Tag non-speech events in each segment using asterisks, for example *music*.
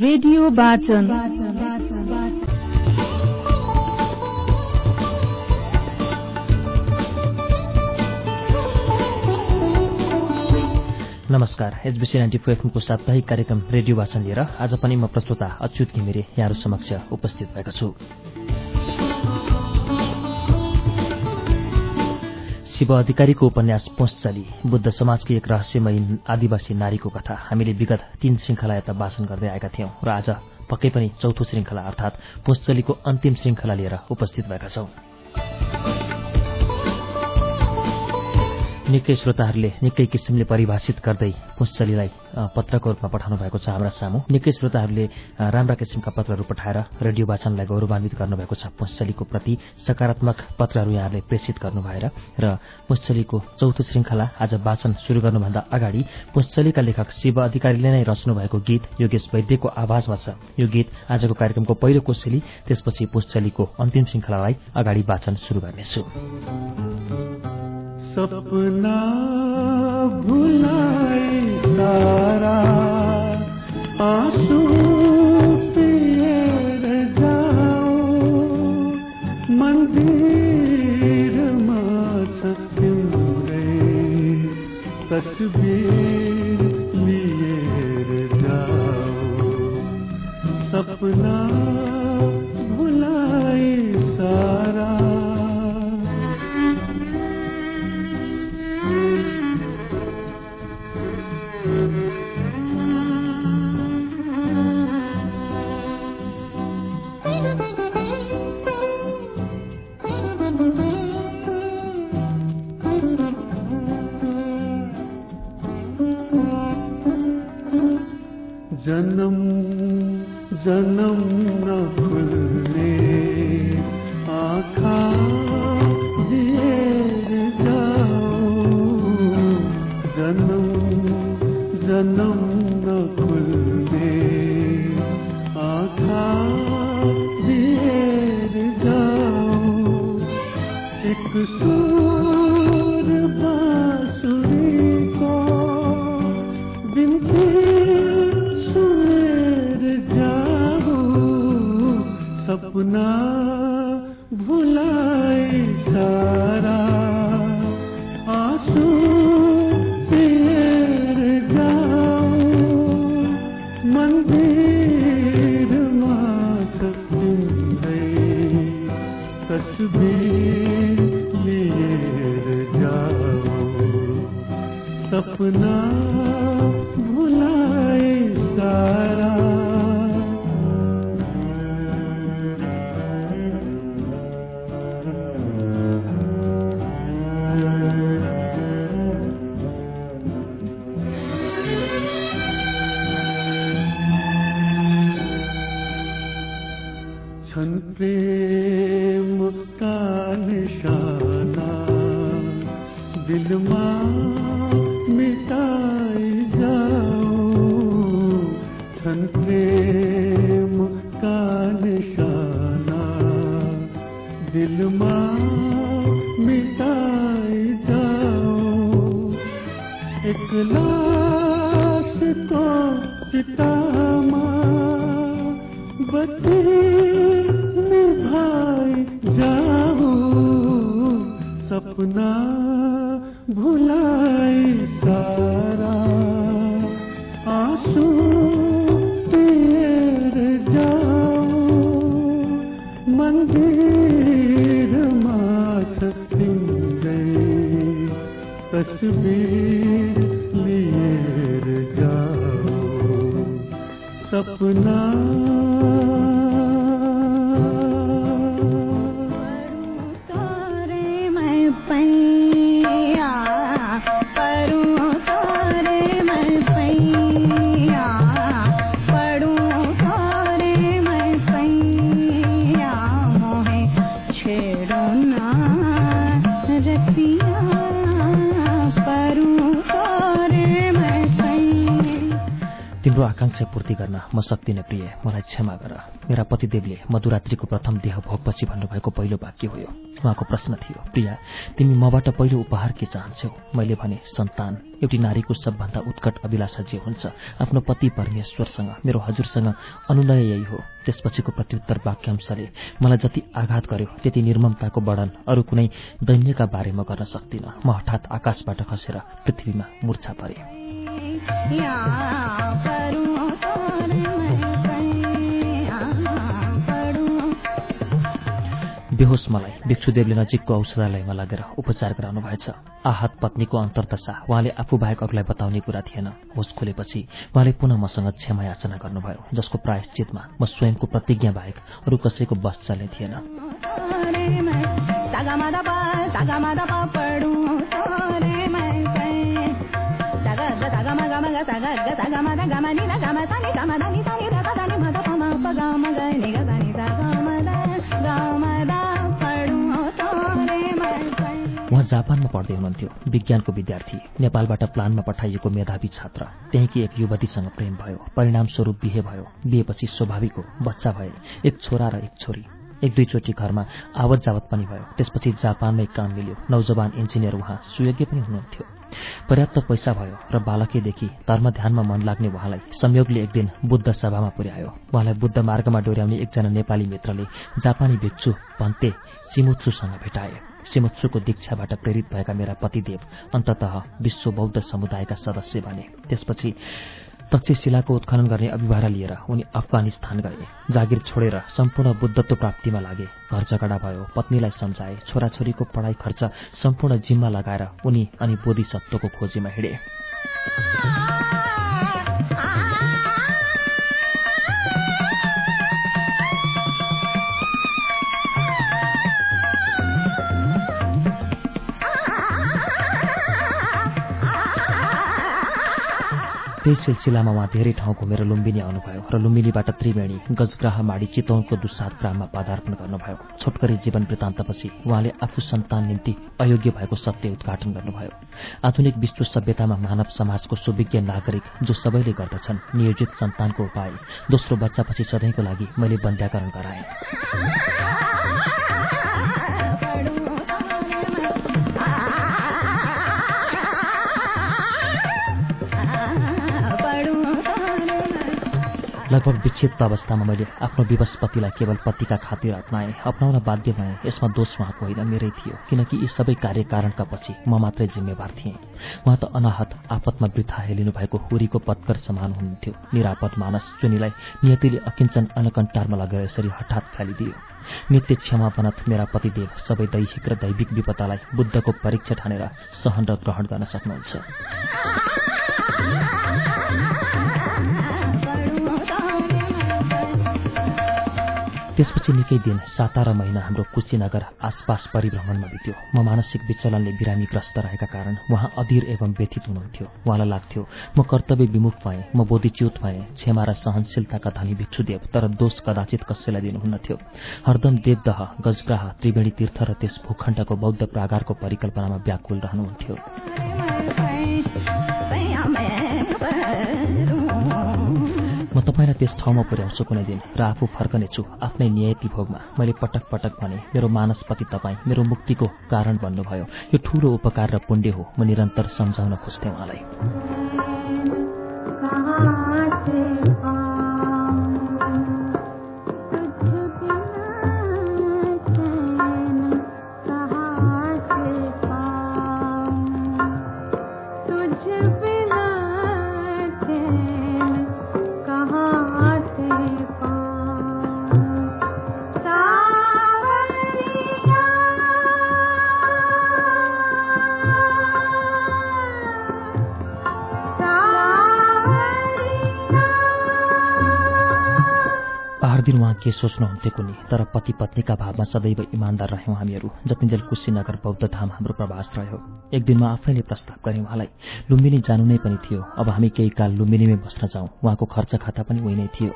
Radio वाचन। नमस्कार HBC ninety four साप्ताहिक कार्यक्रम रेडियो वाचन लिएर आज पनि म प्रस्तोता अच्युत घिमिरे यहाँहरू समक्ष उपस्थित भएको छु। शिव अधिकारीको उपन्यास पोस्चली बुद्ध समाजकी एक रहस्यमयी आदिवासी नारीको कथा। हामीले विगत तीन श्रृङ्खला यता वाचन गर्दै आएका थियौं र आज पक्कै पनि चौथो श्रृङ्खला अर्थात पोस्चलीको अन्तिम श्रृङ्खला लिएर उपस्थित भएका छौं। निकै श्रोताहरूले निकै किसिमले परिभाषित गर्दै पुंचलीलाई पत्रको रूपमा पठाउनु भएको छ हाम्रा सामु। निकै श्रोताहरूले राम्रा किसिमका पत्रहरू पठाएर रेडियो वाचनलाई गौरवान्वित गर्नुभएको छ। पुंचलीको प्रति सकारात्मक पत्रहरू यहाँहरूले प्रेषित गर्नु भएर र पुंचलीको चौथो श्रृङ्खला आज वाचन शुरू गर्नुभन्दा अगाडि पुंचलीका लेखक शिव अधिकारीले नै रच्नु भएको गीत योगेश वैद्यको आवाजमा छ। यो गीत आजको कार्यक्रमको पहिलो कोसेली त्यसपछि पुंचलीको अन्तिम श्रृङ्खलालाई अगाडि वाचन शुरू गर्नेछु। सपना भुलाए सारा। आंसू पिएर जाऊ मन्दिरमा छ तिम्रै तस्बिर लिएर जाऊ सपना जन्म जन्म न खुल्ने आँखा दिएर जाऊ जन्म जन्म सपना भुलाई सारा आंसू पिएर जाऊ मन्दिरमा छ तिम्रै तस्बिर लिएर जाऊ सपना आकांक्षा पूर्ति गर्न म सक्दिनँ प्रिय। मलाई क्षमा गर। मेरा पतिदेवले मधुरात्रिको प्रथम देह भोगपछि भन्नुभएको पहिलो वाक्य हो उहाँको प्रश्न थियो प्रिया तिमी मबाट पहिलो उपहार के चाहन्छौ? मैले भने सन्तान एउटी नारीको सबभन्दा उत्कट अभिलाषा जे हुन्छ आफ्नो पति परमेश्वरसँग मेरो हजुरसँग अनुनय यही हो। त्यसपछिको प्रत्युत्तर वाक्यांशले मलाई जति आघात गर्यो त्यति निर्ममताको वर्णन अरू कुनै दैन्यका बारे म गर्न सक्दिनँ। म हठात आकाशबाट खसेर पृथ्वीमा मूर्छा परे। बेहोस मलाई। भिक्षुदेवले नजिकको औषधालयमा लगेर उपचार गराउनु भएछ। आहत पत्नीको अन्तर्दशा। उहाँले आफू बाहेक अरूलाई बताउने कुरा थिएन। होस खुलेपछि उहाँले पुनः मसँग क्षमा याचना गर्नुभयो जसको प्रायश्चितमा म स्वयंको प्रतिज्ञा बाहेक अरू कसैको बस चल्ने थिएन। उहाँ जापानमा पढ्दै हुनुहुन्थ्यो। विज्ञानको विद्यार्थी नेपालबाट प्लानमा पठाइएको मेधावी छात्र। त्यहीँकी एक युवतीसँग प्रेम भयो परिणामस्वरूप बिहे भयो। बिहेपछि स्वाभाविक हो बच्चा भए। एक छोरा र एक छोरी। एक दुईचोटि घरमा आवत जावत पनि भयो। त्यसपछि जापानमै काम मिल्यो नौजवान इन्जिनियर उहाँ सुयोग्य पनि हुनुहुन्थ्यो। पर्याप्त पैसा भयो र बालकैदेखि धर्म ध्यानमा मन लाग्ने उहाँलाई संयोगले एक दिन बुद्ध सभामा पुर्यायो। उहाँलाई बुद्ध मार्गमा डोर्याउने एकजना नेपाली मित्रले जापानी भिक्षु भन्ते सिमुत्सुसँग भेटाए। सिमुत्सुको दीक्षाबाट प्रेरित भएका मेरा पतिदेव अन्तत विश्व बौद्ध समुदायका सदस्य बने। त्यसपछि तक्षशिलाको उत्खनन गर्ने अभिभारा लिएर उनी अफगानिस्तान गए। जागिर छोडेर सम्पूर्ण बुद्धत्व प्राप्तिमा लागे। घर झगडा भयो पत्नीलाई सम्झाए छोराछोरीको पढाइ खर्च सम्पूर्ण जिम्मा लगाएर उनी अनि बोधिसत्वको खोजीमा हिँडे। त्यही सिलसिलामा उहाँ धेरै ठाउँ घुमेर लुम्बिनी आउनुभयो र लुम्बिनीबाट त्रिवेणी गजग्राह माडी चितौनको दुसाद ग्राममा पदार्पण गर्नुभयो। छोटकरी जीवन वृत्तान्तपछि उहाँले आफू सन्तान निम्ति अयोग्य भएको सत्य उद्घाटन गर्नुभयो। आधुनिक विश्व सभ्यतामा मानव समाजको सुविज्ञ नागरिक जो सबैले गर्दछन् नियोजित सन्तानको उपाय दोस्रो बच्चापछि सधैँको लागि मैले बन्ध्याकरण गराएँ। लगभग विक्षिप्त अवस्थामा मैले आफ्नो विवश पतिलाई केवल पतिका खातिर अप्नाएँ अप्नाउन बाध्य भएँ। यसमा दोष उहाँको होइन मेरै थियो। किनकि यी सबै कार्यकारणका पछि म मात्रै जिम्मेवार थिएँ। उहाँ त अनाहत आपतमा वृथा हेलिनु भएको हुरीको पत्कर समान हुनुहुन्थ्यो। निरापद मानस जुनीलाई नियतिले अकिञ्चन अनकन्टारमा लगेर यसरी हठात फालिदियो नित्य क्षमा बनत मेरा पतिदेव सबै दैहिक र दैविक विपदालाई बुद्धको परीक्षा ठानेर सहन र ग्रहण गर्न सक्नुहुन्छ। त्यसपछि निकै दिन साता र महिना हाम्रो कुशीनगर आसपास परिभ्रमणमा बित्यो। म मानसिक विचलनले बिरामीग्रस्त रहेका कारण उहाँ अधीर एवं व्यथित हुनुहुन्थ्यो। उहाँलाई लाग्थ्यो म कर्तव्य विमुख भएँ म बोधिच्युत भएँ क्षमा र सहनशीलताका धनी भिक्षुदेव तर दोष कदाचित कसैलाई दिनुहुन्नथ्यो। हरदम देवदह गजग्राह त्रिवेणी तीर्थ र त्यस भूखण्डको बौद्ध प्रागारको परिकल्पनामा व्याकुल रहनुहुन्थ्यो। तपाईँलाई त्यस ठाउँमा पुर्याउँछु कुनै दिन र आफू फर्कनेछु आफ्नै नियति भोगमा। मैले पटक पटक भने मेरो मानसपति तपाईँ मेरो मुक्तिको कारण बन्नुभयो। यो ठूलो उपकार र पुण्य हो। म निरन्तर सम्झाउन खोज्थेँ उहाँलाई। दिन उहाँ के सोच्नुहुन्थ्यो कुनी। तर पति पत्नीका भावमा सदैव इमान्दार रह्यौँ हामीहरू। जतिन्जेल कुशीनगर बौद्ध धाम हाम्रो प्रवास रह्यो। एक दिन म आफैले प्रस्ताव गरेँ उहाँलाई। लुम्बिनी जानु नै पनि थियो। अब हामी केही काल लुम्बिनीमै बस्न जाउँ। उहाँको खर्च खाता पनि उही नै थियो।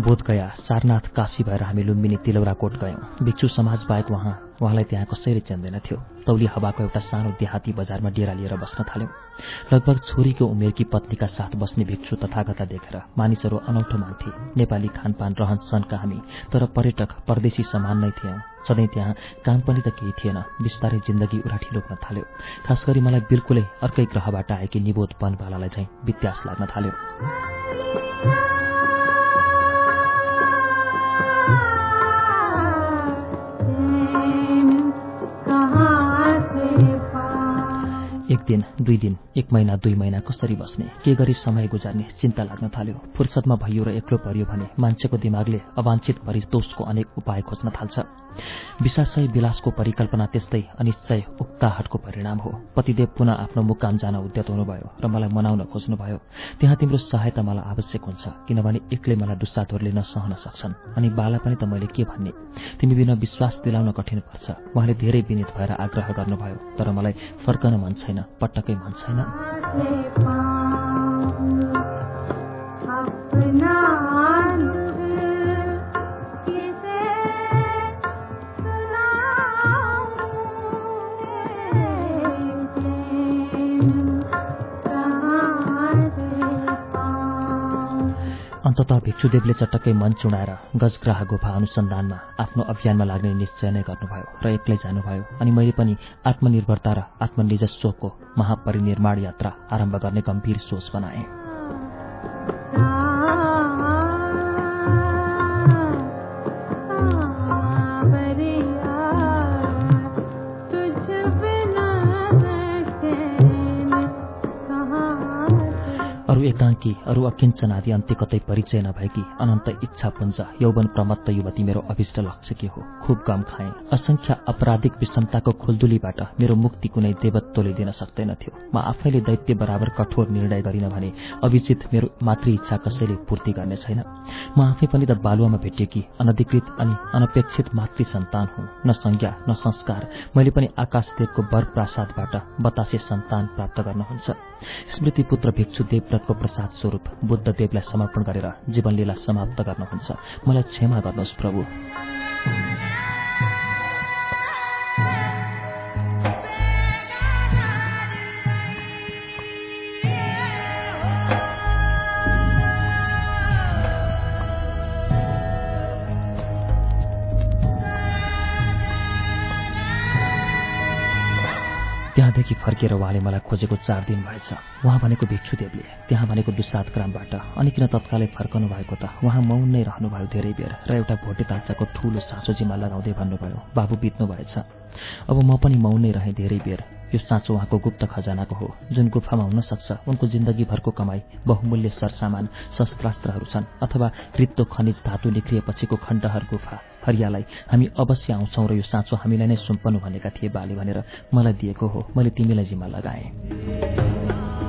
बोधगया सारनाथ काशी भएर हामी लुम्बिनी तिलौराकोट गयौं। भिक्षु समाज बाहेक उहाँ उहाँलाई त्यहाँ कसैले चिन्दैनथ्यो तौली हवाको एउटा सानो देहाती बजारमा डेरा लिएर बस्न थाल्यौं। लगभग छोरीको उमेरकी पत्नीका साथ बस्ने भिक्षु तथागता देखेर मानिसहरू अनौठो मान्थे। नेपाली खानपान रहन सहनका हामी तर पर्यटक परदेशी समान नै थियौं। सधैँ त्यहाँ काम पनि त केही थिएन बिस्तारै जिन्दगी उराठी लोक्न थाल्यो। खास गरी मलाई बिल्कुलै अर्कै ग्रहबाट आएकी निबोध वनबालालाई चाहिँ वित्यास लाग्न थाल्यो। एक दिन दुई दिन एक महिना दुई महिना कसरी बस्ने? के गरी समय गुजार्ने? चिन्ता लाग्न थाल्यो। फुर्सदमा भइयो र एक्लो परियो भने मान्छेको दिमागले अवाञ्छित परितोषको अनेक उपाय खोज्न थाल्छ। विशासय विलासको परिकल्पना त्यस्तै अनिश्चय उक्ताहटको परिणाम हो। पतिदेव पुनः आफ्नो मुकाम जान उद्यत हुनुभयो र मलाई मनाउन खोज्नुभयो। त्यहाँ तिम्रो सहायता मलाई आवश्यक हुन्छ किनभने एक्लै मलाई दुस्साथहरूले नसहन सक्छन्। अनि बाला पनि त मैले के भन्ने? तिमी बिना विश्वास दिलाउन कठिन पर्छ। उहाँले धेरै विनित भएर आग्रह गर्नुभयो तर मलाई फर्कन मन छैन। पटक्कै मन छैन अन्तत भिक्षुदेवले चटक्कै मन चुडाएर गजग्राह गुफा अनुसन्धानमा आफ्नो अभियानमा लाग्ने निश्चय नै गर्नुभयो र एक्लै जानुभयो। अनि मैले पनि आत्मनिर्भरता र आत्मनिजस्वको महापरिनिर्माण यात्रा आरम्भ गर्ने गम्भीर सोच बनाएँ। अरू एकाङ्की अरू अकिञ्चन आदि अन्त्य कतै परिचय नभएकी अनन्त इच्छापुञ्ज यौवन प्रमत्त युवती मेरो अभिष्ट लक्ष्य के हो? खुब गम खाएँ। असंख्य अपराधिक विषमताको खुल्दुलीबाट मेरो मुक्ति कुनै देवत्वले दिन सक्दैनथ्यो म आफैले दैत्य बराबर कठोर निर्णय गरिन भने अभिजित मेरो मातृ इच्छा कसैले पूर्ति गर्ने छैन। म आफै पनि त बालुवामा भेटिएकी अनधिकृत अनि अनपेक्षित मातृ सन्तान हुँ। न संज्ञा न संस्कार। मैले पनि आकाशदेवको वर प्रासादबाट बतासे सन्तान प्राप्त गर्नुहुन्छ। स्मृति पुत्र भिक्षु देवव्रतको प्रसाद स्वरूप बुद्धदेवलाई समर्पण गरेर जीवनलीला समाप्त गर्नुहुन्छ। मलाई क्षमा गर्नुहोस् प्रभु। त्यहाँदेखि फर्किएर उहाँले मलाई खोजेको चार दिन भएछ। उहाँ भनेको भिक्षुदेवले त्यहाँ भनेको ग्रामबाट। अनि किन तत्कालै फर्कनु भएको त? उहाँ मौन नै रहनुभयो धेरै बेर र एउटा भोटे ताचाको ठूलो साँचो जिम्मा लगाउँदै भन्नुभयो बाबु बित्नु भएछ। अब म पनि मौन नै रहेँ धेरै बेर। यो साँचो उहाँको गुप्त खजानाको हो जुन गुफामा हुन सक्छ। उनको जिन्दगीभरको कमाई बहुमूल्य सरसामान शस्त्रास्त्रहरू छन् अथवा रित्तो खनिज धातु निक्रिएपछिको खण्डहर गुफा। हरियालाई हामी अवश्य आउँछौं र यो साँचो हामीलाई नै सुम्पनु भनेका थिए बाले भनेर मलाई दिएको हो। मैले तिमीलाई जिम्मा लगाएँ।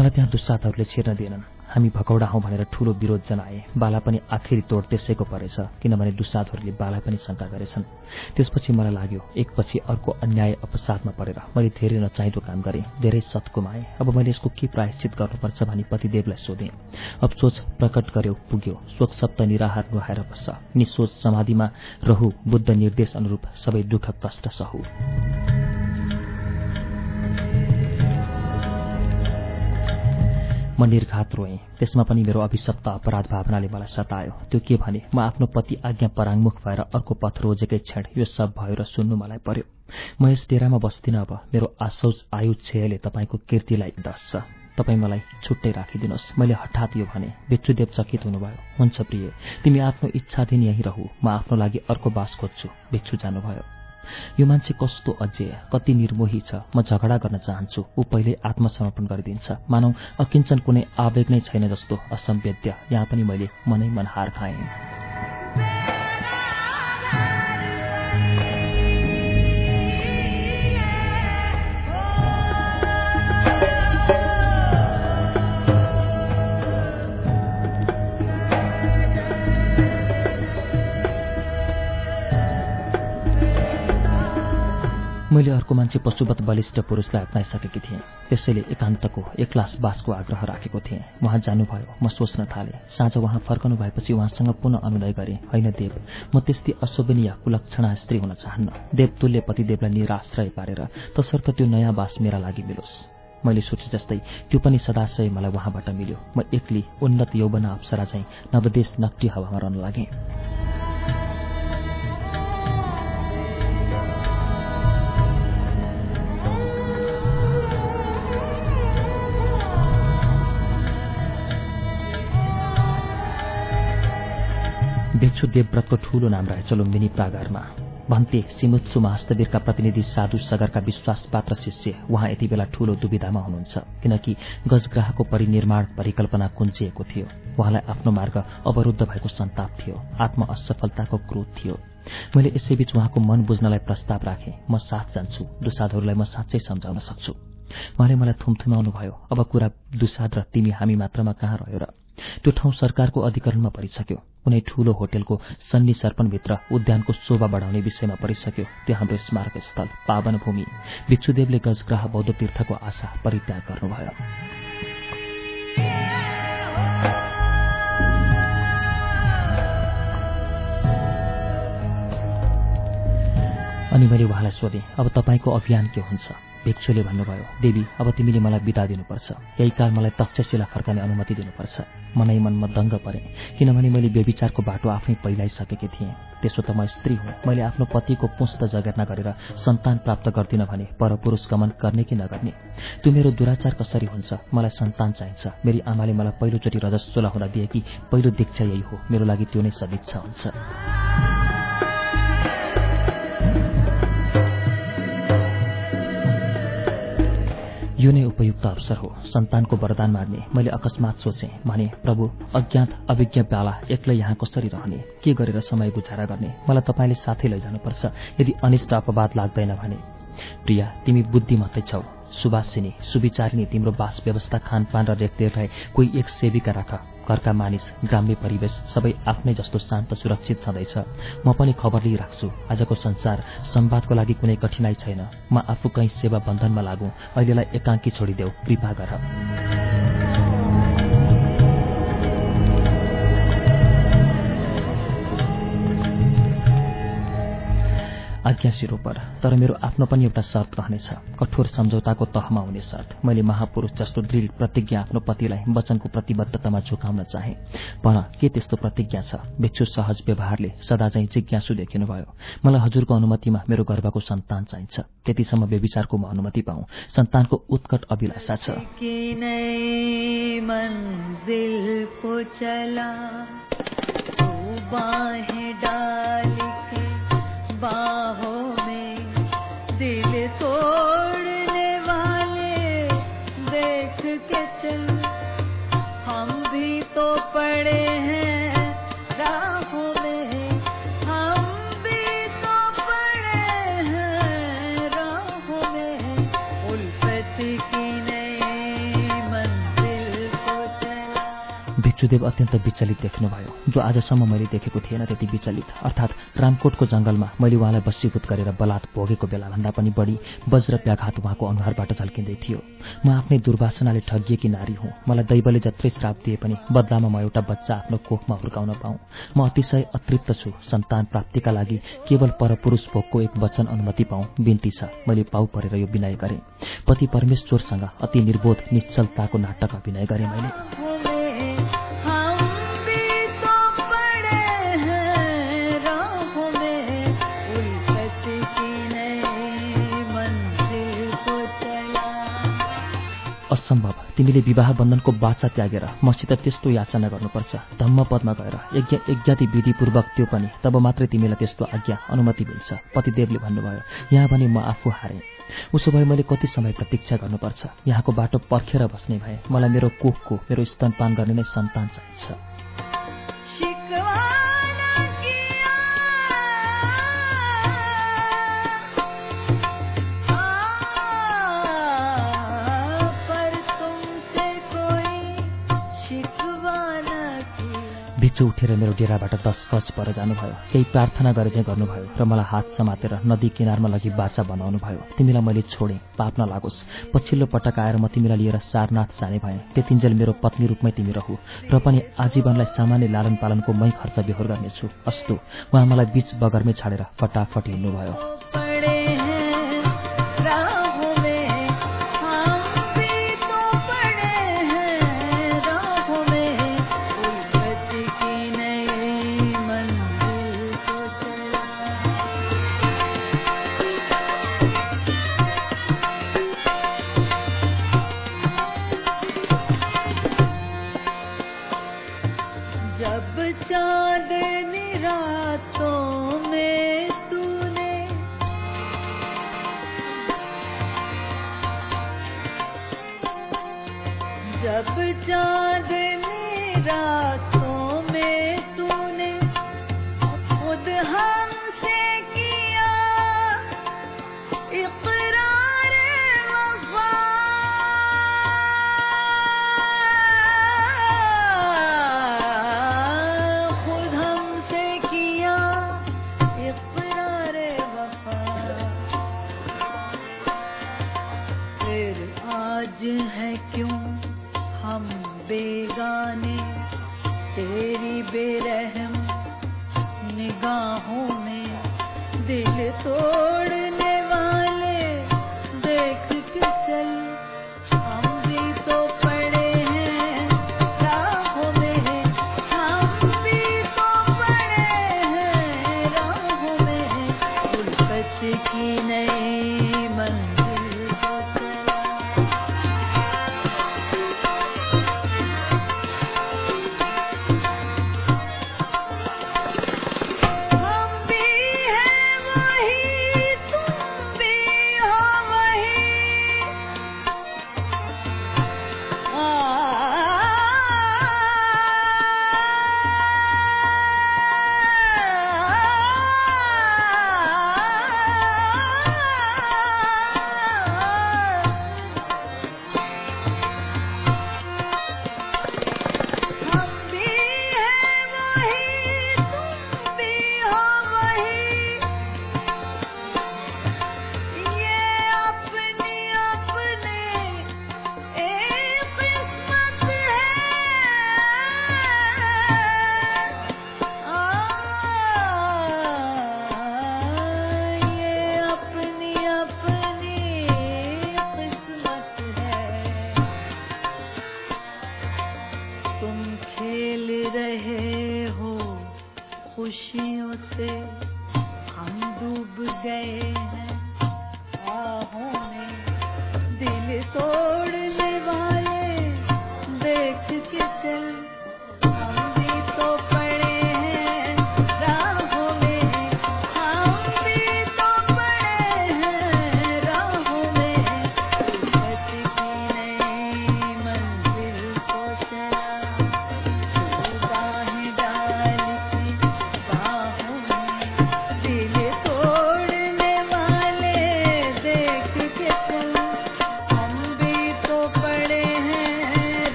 मलाई त्यहाँ दुस्साथहरूले छिर्न दिएनन्। हामी भकौडा हौँ भनेर ठूलो विरोध जनाए। बाला पनि आखिरी तोड त्यसैको परेछ किनभने दुस्साथहरूले बाला पनि शङ्का गरेछन्। त्यसपछि मलाई लाग्यो एकपछि अर्को अन्याय अपसादमा परेर मैले धेरै नचाहिँदो काम गरेँ धेरै सत अब मैले यसको के प्रायश्चित गर्नुपर्छ भनी पतिदेवलाई सोधेँ। अब सोच प्रकट गर्यो पुग्यो। शोक सप्त निराहार नुहाएर बस्छ। निसोच समाधिमा रहु बुद्ध निर्देश अनुरूप सबै दुःख कष्ट सहु। म निर्घात रोएँ। त्यसमा पनि मेरो अभिशप्त अपराध भावनाले मलाई सतायो। त्यो के भने म आफ्नो पति आज्ञा पराङमुख भएर अर्को पथ रोजेकै क्षण यो सब भयो र सुन्नु मलाई पर्यो। म यस डेरामा बस्दिनँ अब। मेरो आशौच आयु छेयले तपाईँको कीर्तिलाई डस्छ तपाईँ मलाई छुट्टै राखिदिनुहोस्। मैले हठात यो भने भिक्षुदेव चकित हुनुभयो। हुन्छ प्रिय तिमी आफ्नो इच्छाधीन यहीँ रहु। म आफ्नो लागि अर्को बास खोज्छु। भिक्षु जानुभयो। यो मान्छे कस्तो अझेय कति निर्मोही छ म झगडा गर्न चाहन्छु ऊ पहिले आत्मसमर्पण गरिदिन्छ। मानौ अकिञ्चन कुनै आवेग नै छैन जस्तो असम्वेद्य यहाँ पनि मैले मनै मन हार खाएँ। मैले अर्को मान्छे पशुवत बलिष्ठ पुरुषलाई अप्नाइसकेकी थिएँ। त्यसैले एकान्तको एक्लास बासको आग्रह राखेको थिएँ। उहाँ जानुभयो म सोच्न थालेँ। साँझ उहाँ फर्कनु भएपछि उहाँसँग पुनः अनुनय गरेँ। होइन देव म त्यस्तै अशोभनीय कुलक्षणा स्त्री हुन चाहन्न। देवतुल्य पतिदेवलाई निराश्रय पारेर तसर्थ त्यो नयाँ बास मेरा लागि मिलोस्। मैले सोचे जस्तै त्यो पनि सदाशय मलाई उहाँबाट मिल्यो। म एक्ली उन्नत यौवना अप्सरा चाहिँ नवदेश नक्टी हावामा रहन लागेँ। भिक्षु देवव्रतको ठूलो नाम रहेछ लुम्बिनी प्रागारमा। भन्ते सिमुत्सु महास्तवीरका प्रतिनिधि साधु सगरका विश्वासपात्र शिष्य उहाँ यति बेला ठूलो दुविधामा हुनुहुन्छ किनकि गजग्राहको परिनिर्माण परिकल्पना कुञ्चिएको थियो। उहाँलाई आफ्नो मार्ग अवरुद्ध भएको सन्ताप थियो आत्म असफलताको क्रोध थियो। मैले यसैबीच उहाँको मन बुझ्नलाई प्रस्ताव राखेँ म साथ जान्छु दुसादहरूलाई म साँच्चै सम्झाउन सक्छु। उहाँले मलाई थुमथुमाउनु भयो अब कुरा दुसाद र तिमी हामी मात्रमा कहाँ रह्यो र त्यो ठाउँ सरकारको अधिकरणमा परिसक्यो। कुनै ठूलो होटेलको सन्नी सर्पणभित्र उद्यानको शोभा बढाउने विषयमा परिसक्यो त्यो हाम्रो स्मारक स्थल पावन भूमि भिक्षुदेवले गजग्राह बौद्ध तीर्थको आशा परित्याग गर्नुभयो। अनि मैले उहाँलाई सोधेँ अब तपाईँको अभियान के हुन्छ? भिक्षुले भन्नुभयो देवी अब तिमीले मलाई बिदा दिनुपर्छ। यही काल मलाई तक्षशिला फर्काने अनुमति दिनुपर्छ। मनै मनमा दङ्ग परे किनभने मैले व्यविचारको बाटो आफै पहिलाइसकेकी थिएँ। त्यसो त म स्त्री हुँ। मैले आफ्नो पतिको पुस्त जगेर्ना गरेर सन्तान प्राप्त गर्दिनँ भने परपुरुष गमन गर्ने कि नगर्ने? त्यो मेरो दुराचार कसरी हुन्छ? मलाई सन्तान चाहिन्छ। मेरी आमाले मलाई पहिलोचोटि रजस्वला हुँदा दिए कि पहिलो दीक्षा यही हो। मेरो लागि त्यो नै सदिच्छा हुन्छ। यो नै उपयुक्त अवसर हो। सन्तानको वरदान माग्ने। मैले अकस्मात सोचेँ। भने प्रभु अज्ञात अभिज्ञ बेला एक्लै यहाँ कसरी रहने? के गरेर समय गुजारा गर्ने? मलाई तपाईँले साथै लैजानुपर्छ। यदि अनिष्ट अपवाद लाग्दैन भने। प्रिया तिमी बुद्धिमत्तै छौ। सुभाषिनी सुविचारिणी तिम्रो बास व्यवस्था खानपान र रेखदेखलाई कोही एक सेविका राख। घरका मानिस ग्राम्य परिवेश सबै आफ्नै जस्तो शान्त सुरक्षित छँदैछ। म पनि खबर लिइराख्छु आजको संसार संवादको लागि कुनै कठिनाई छैन। म आफू कहीँ सेवा बन्धनमा लागु अहिलेलाई एकाङ्की छोडिदेऊ कृपा गर। आज्ञा सिरोपर तर मेरो आफ्नो पनि एउटा शर्त रहनेछ। कठोर सम्झौताको तहमा हुने शर्त। मैले महापुरूष जस्तो दृढ प्रतिज्ञा आफ्नो पतिलाई वचनको प्रतिबद्धतामा झुकाउन चाहे। पर के त्यस्तो प्रतिज्ञा छ? भिक्षु सहज व्यवहारले सदा चाहिँ जिज्ञासु देखिनुभयो। मलाई हजुरको अनुमतिमा मेरो गर्भको सन्तान चाहिन्छ। त्यतिसम्म व्यविचारको म अनुमति पाऊ। सन्तानको उत्कट अभिलाषा छ। भिक्षुदेव अत्यन्त विचलित देख्नुभयो। जो आजसम्म मैले देखेको थिएन त्यति विचलित। अर्थात् रामकोटको जंगलमा मैले उहाँलाई बसीभूत गरेर बलात् भोगेको बेलाभन्दा पनि बढी वज्र व्याघात उहाँको अनुहारबाट झल्किँदै थियो। म आफ्नै दुर्वासनाले ठगिएकी नारी हुँ? मलाई दैवले जत्रै श्राप दिए पनि बदलामा म एउटा बच्चा आफ्नो कोखमा हुर्काउन पाऊँ? म अतिशय अतृप्त छु सन्तान प्राप्तिका लागि केवल परपुरुष भोगको एक वचन अनुमति पाऊँ। बिन्ती छ मैले पाउ परेर यो विनय गरेँ। पति परमेश्वरसँग अति निर्बोध निश्चलताको नाटक अभिनय गरेँ मैले। असम्भव। तिमीले विवाह बन्धनको बाचा त्यागेर मसित त्यस्तो याचना गर्नुपर्छ। धम्म पदमा गएर यज्ञ विधिपूर्वक त्यो पनि तब मात्रै तिमीलाई त्यस्तो आज्ञा अनुमति मिल्छ पतिदेवले भन्नुभयो। यहाँ भने म आफू हारेँ। उसो भए मैले कति समय प्रतीक्षा गर्नुपर्छ। यहाँको बाटो पर्खेर बस्ने भए मलाई मेरो कोखको मेरो स्तनपान गर्ने नै सन्तान चाहिन्छ। उठेर मेरो डेराबाट दस गज पर जानुभयो। केही प्रार्थना गरे चाहिँ गर्नुभयो र मलाई हात समातेर नदी किनारमा लगी बाचा बनाउनु भयो। तिमीलाई मैले छोडेँ पाप नलागोस्। पछिल्लो पटक आएर म तिमीलाई लिएर सारनाथ जाने भएँ। त्यतिन्जेल मेरो पत्नी रूपमै तिमी रहु। र पनि आजीवनलाई सामान्य लालन पालनको मै खर्च बेहोर गर्नेछु। अस्तु उहाँ मलाई बीच बगरमै छाडेर फटाफट हिँड्नुभयो।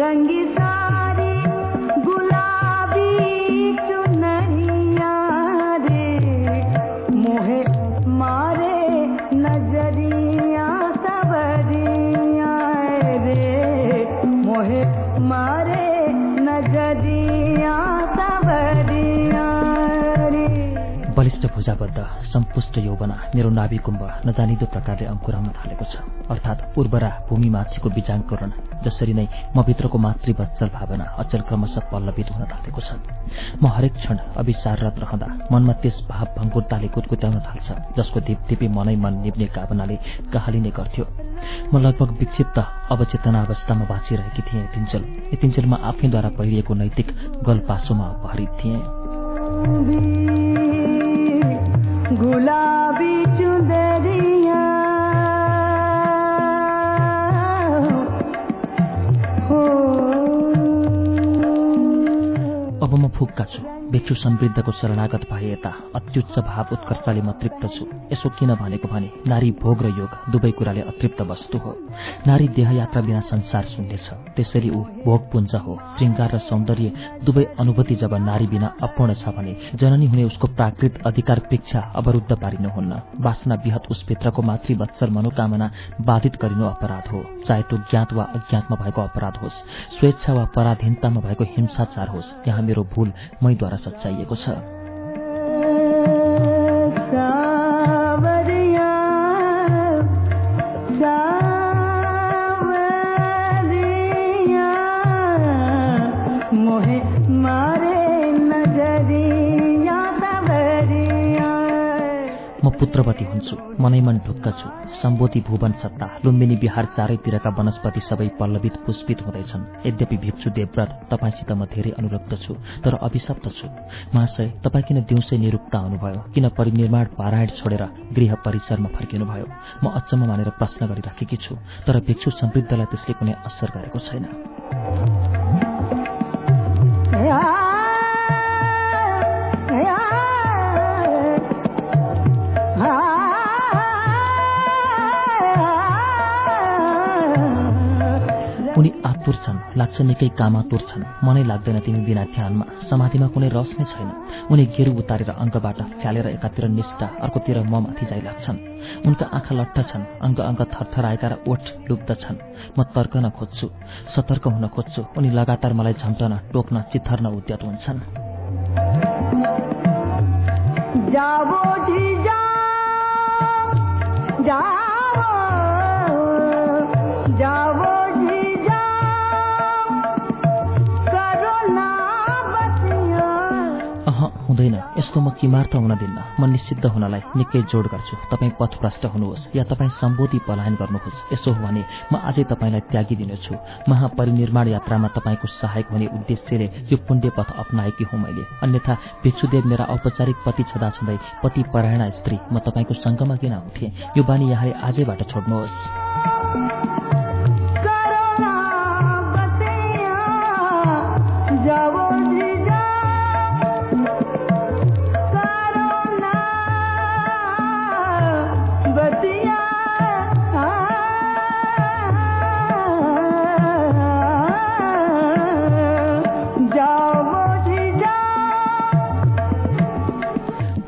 रंगी भुजाबद्ध सम्पुष्ट यौवना मेरो नाभिकुम्भ नजानिदो प्रकारले अङ्कुराउन थालेको छ। अर्थात् उर्वरा भूमि माथिको बीजाङ्कुरण जसरी नै म भित्रको मातृवत्सल भावना अचल क्रमशः पल्लवित हुन थालेको छ। म हरेक क्षण अविसाररत रहँदा मनमा त्यस भाव भङ्कुरताले कुदकुत्याउन थाल्छ जसको धिपधिपी मनै मन निप्ने कामनाले कहालिने गर्थ्यो। म लगभग विक्षिप्त अवचेतना अवस्थामा बाँचिरहेकी थिएँ यतिन्जेल यतिन्जेल म आफैद्वारा पहिरिएको नैतिक गलपासोमा अपहरित थिएँ। गुलाबी चुंदरिया अब म फुक्का छु भिक्षु समृद्धको शरणागत भए यता अत्युच्च भाव उत्कर्षले म तृप्त छु। यसो किन भनेको भने नारी भोग र योग दुवै कुराले अतृप्त वस्तु हो। नारी देहयात्रा बिना संसार शून्य छ त्यसैले ऊ भोगपुञ्ज हो। श्रृङ्गार र सौन्दर्य दुवै अनुभूति जब नारी बिना अपूर्ण छ भने जननी हुने उसको प्राकृत अधिकार परीक्षा अवरुद्ध पारिनुहुन्न। वासना विहत उसभित्रको मातृवत्सर मनोकामना बाधित गरिनु अपराध हो। चाहे त्यो ज्ञात वा अज्ञातमा भएको अपराध होस्। स्वेच्छा वा पराधीनतामा भएको हिंसाचार होस्। यहाँ मेरो भूल मैद्वारा सच्याइएको छ म पुत्रवती हुन्छु मनैमन ढुक्क छु सम्बोधि भुवन सत्ता लुम्बिनी बिहार चारैतिरका वनस्पति सबै पल्लवित पुष्पित हुँदैछन्। यद्यपि भिक्षु देवव्रत तपाईँसित म धेरै अनुरक्त छु तर अभिशप्त छु। महाशय तपाईँ किन दिउँसै निरुक्त आउनुभयो किन परिनिर्माण पारायण छोडेर गृह परिसरमा फर्किनुभयो? म अचम्म मानेर प्रश्न गरिराखेकी छु तर भिक्षु समृद्धलाई त्यसले कुनै असर गरेको छैन। उनी आतुर छन् लाग्छ निकै कामातुर छन् मनै लाग्दैन तिमी बिना ध्यानमा। समाधिमा कुनै रस नै छैन। उनी गेरु उतारेर अङ्गबाट फ्यालेर एकातिर निष्ठा अर्कोतिर ममाथि जाइ लाग्छन्। उनका आँखा लट्ठ छन्। अङ्ग अङ्ग थरथराएका र ओठ लुब्ध छन्। म तर्कन खोज्छु। सतर्क हुन खोज्छु। उनी लगातार मलाई झम्टन टोक्न चिथर्न उद्यत हुन्छन्। जाओ यस्तो म किमार्थ हुन दिन्न। म निषिद्ध हुनलाई निकै जोड गर्छु। तपाईँ पथभ्रष्ट हुनुहोस् या तपाईँ सम्बोधि पलायन गर्नुहोस् यसो हो भने म आजै तपाईँलाई त्यागिदिनेछु। महापरिनिर्माण यात्रामा तपाईँको सहायक हुने उद्देश्यले यो पुण्य पथ अप्नाएकी हुँ मैले। अन्यथा भिक्षुदेव मेरा औपचारिक पति छँदा छँदै पति परायणा स्त्री म तपाईँको सङ्गमा किन आउँथे? यो बानी यहाँले आजैबाट छोड्नुहोस्। जाओ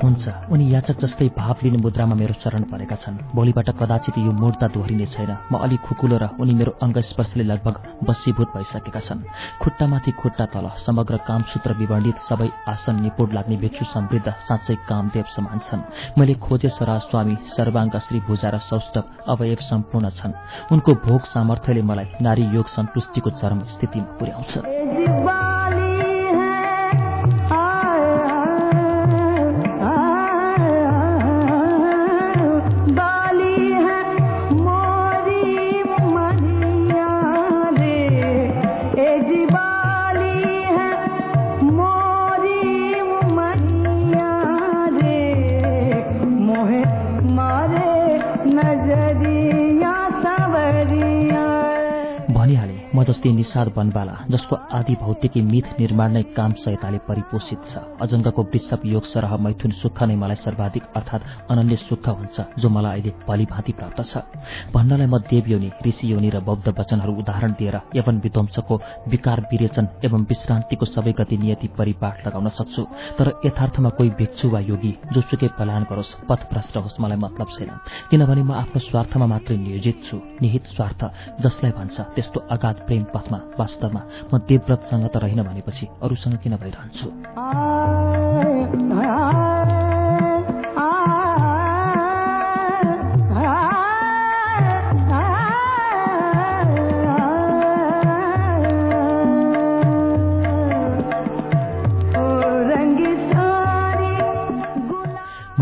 हुन्छ। उनी याचक जस्तै भाव लिने मुद्रामा मेरो शरण परेका छन्। भोलिबाट कदाचित यो मूर्ता दोहोरिने छैन। म अलि खुकुलो र उनी मेरो अङ्ग स्पर्शले लगभग बसीभूत भइसकेका छन्। खुट्टामाथि खुट्टा तल समग्र कामसूत्र विवर्णित सबै आसन निपुण लाग्ने भिक्षु समृद्ध साँच्चै कामदेव समान छन्। मैले खोजे सरा स्वामी सर्वाङ्ग श्री भुजा र सौष्ठव अवयव सम्पूर्ण छन्। उनको भोग सामर्थ्यले मलाई नारी योग सन्तुष्टिको चरम स्थितिमा पुर्याउँछ। म जस्तै निषाद वनवाला जसको आदि भौतिकी मिथ निर्माण नै काम सयताले परिपोषित छ। अजङ्गको वृषभ योग सरह मैथुन सुख नै मलाई सर्वाधिक अर्थात् अनन्य सुख हुन्छ जो मलाई अहिले भलिभाँति प्राप्त छ। भन्नलाई म देव योनि ऋषि योनि र बौद्ध वचनहरू उदाहरण दिएर यवन विध्वंसको विकार विरेचन एवं विश्रान्तिको सबै गति नियति परिपाठ लगाउन सक्छु। तर यथार्थमा कोही भिक्षु वा योगी जोसुकै पलायन गरोस् पथभ्रष्ट होस् मलाई मतलब छैन। किनभने म आफ्नो स्वार्थमा मात्रै नियोजित छु निहित स्वार्थ जसलाई भन्छ त्यस्तो अगाध प्रेम पथमा वास्तवमा म देवव्रतसँग त रहेन भनेपछि अरूसँग किन भइरहन्छु?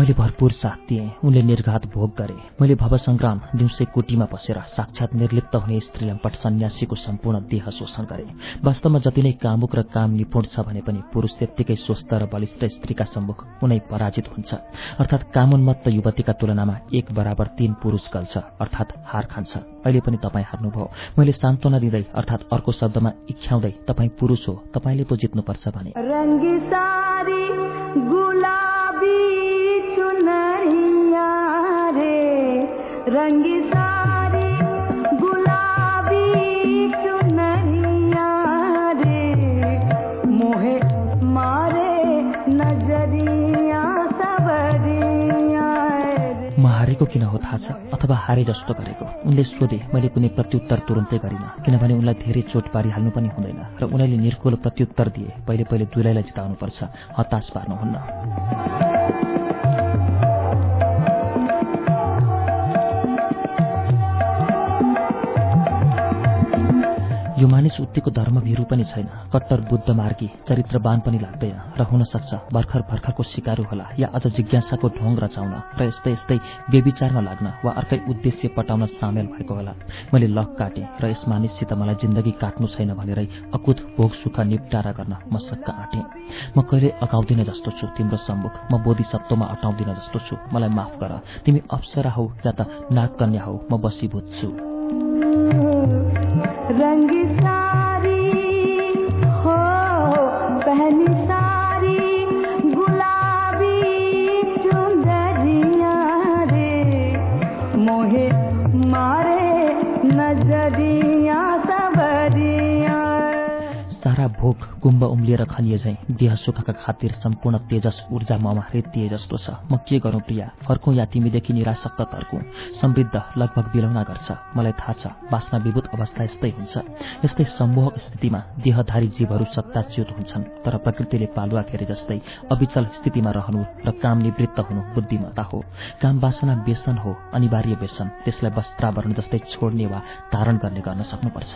मैले भरपूर साथ दिएँ। उनले निर्घात भोग गरे। मैले भव संग्राम दिउँसे कोटीमा बसेर साक्षात निर्लिप्त हुने स्त्रीलम्पट सन्यासीको सम्पूर्ण देह शोषण गरे। वास्तवमा जति नै कामुक र काम निपुण छ भने पनि पुरुष त्यत्तिकै स्वस्थ र बलिष्ठ स्त्रीका सम्मुख उनै पराजित हुन्छ। अर्थात् कामोन्मत्त युवतीका तुलनामा एक बराबर तीन पुरुष गल्छ अर्थात् हार खान्छ। अहिले पनि तपाईँ हार्नुभयो। मैले सान्त्वना दिँदै अर्थात् अर्को शब्दमा इख्याउँदै तपाईँ पुरुष हो। तपाईँले पो जित्नुपर्छ भने। हारेको किन हो थाहा छ अथवा हारे जस्तो गरेको। उनले सोधे मैले कुनै प्रत्युत्तर तुरन्तै गरिनँ किनभने उनलाई धेरै चोट पारिहाल्नु पनि हुँदैन र उनीहरूले निर्कुल प्रत्युत्तर दिए। पहिले पहिले दुलैलाई जिताउनुपर्छ हताश पार्नुहुन्न। यो मानिस उत्तिको धर्मभीरू पनि छैन। कट्टर बुद्ध मार्गी चरित्रवान पनि लाग्दैन र हुन सक्छ भर्खर भर्खरको सिकारु होला या अझ जिज्ञासाको ढोङ रचाउन र यस्तै यस्तै बेविचारमा लाग्न वा अर्कै उद्देश्य पटाउन सामेल भएको होला। मैले लक काटेँ र यस मानिससित मलाई जिन्दगी काट्नु छैन भनेरै अकुत भोग सुख निपटारा गर्न म सक्क आँटेँ। म कहिले अगाउँदिन जस्तो छु तिम्रो सम्मुख। म बोधिसत्वमा अटाउँदिन जस्तो छु। मलाई माफ गर। तिमी अप्सरा हौ या त नागकन्या हौ। म बसीभूत छु। रंगी भोग गुम्ब उम्लिएर खनिए झैँ। देह सुखका खातिर सम्पूर्ण तेजस ऊर्जा ममा रेतिए जस्तो छ। म के गरौँ प्रिया? फर्कौँ या तिमीदेखि निराशक्त तर्कौँ? समृद्ध लगभग बिलौना गर्छ। मलाई थाहा छ बाँच्न विभूत अवस्था यस्तै हुन्छ। यस्तै सम्मोहक स्थितिमा देहधारी जीवहरू सत्ताच्युत हुन्छन् तर प्रकृतिले पालुवा खेरे जस्तै अविचल स्थितिमा रहनु र काम निवृत्त हुनु बुद्धिमत्ता हो। काम वासना व्यसन हो अनिवार्य व्यसन। त्यसलाई वस्त्रावरण जस्तै छोड्ने वा धारण गर्ने गर्न सक्नुपर्छ।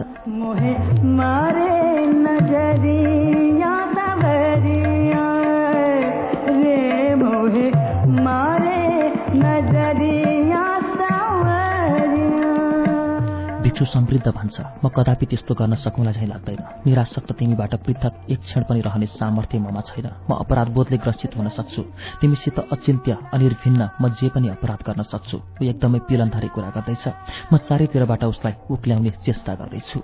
भिक्षु समृद्ध भन्छ म कदापि त्यस्तो गर्न सकौँला झैँ लाग्दैन। निराशक्त तिमीबाट पृथक एक क्षण पनि रहने सामर्थ्य ममा छैन। म अपराधबोधले ग्रसित हुन सक्छु। तिमीसित अचिन्त्य अनिर्भिन्न म जे पनि अपराध गर्न सक्छु ऊ एकदमै पिलनधारी कुरा गर्दैछ। म चारैतिरबाट उसलाई उक्ल्याउने चेष्टा गर्दैछु।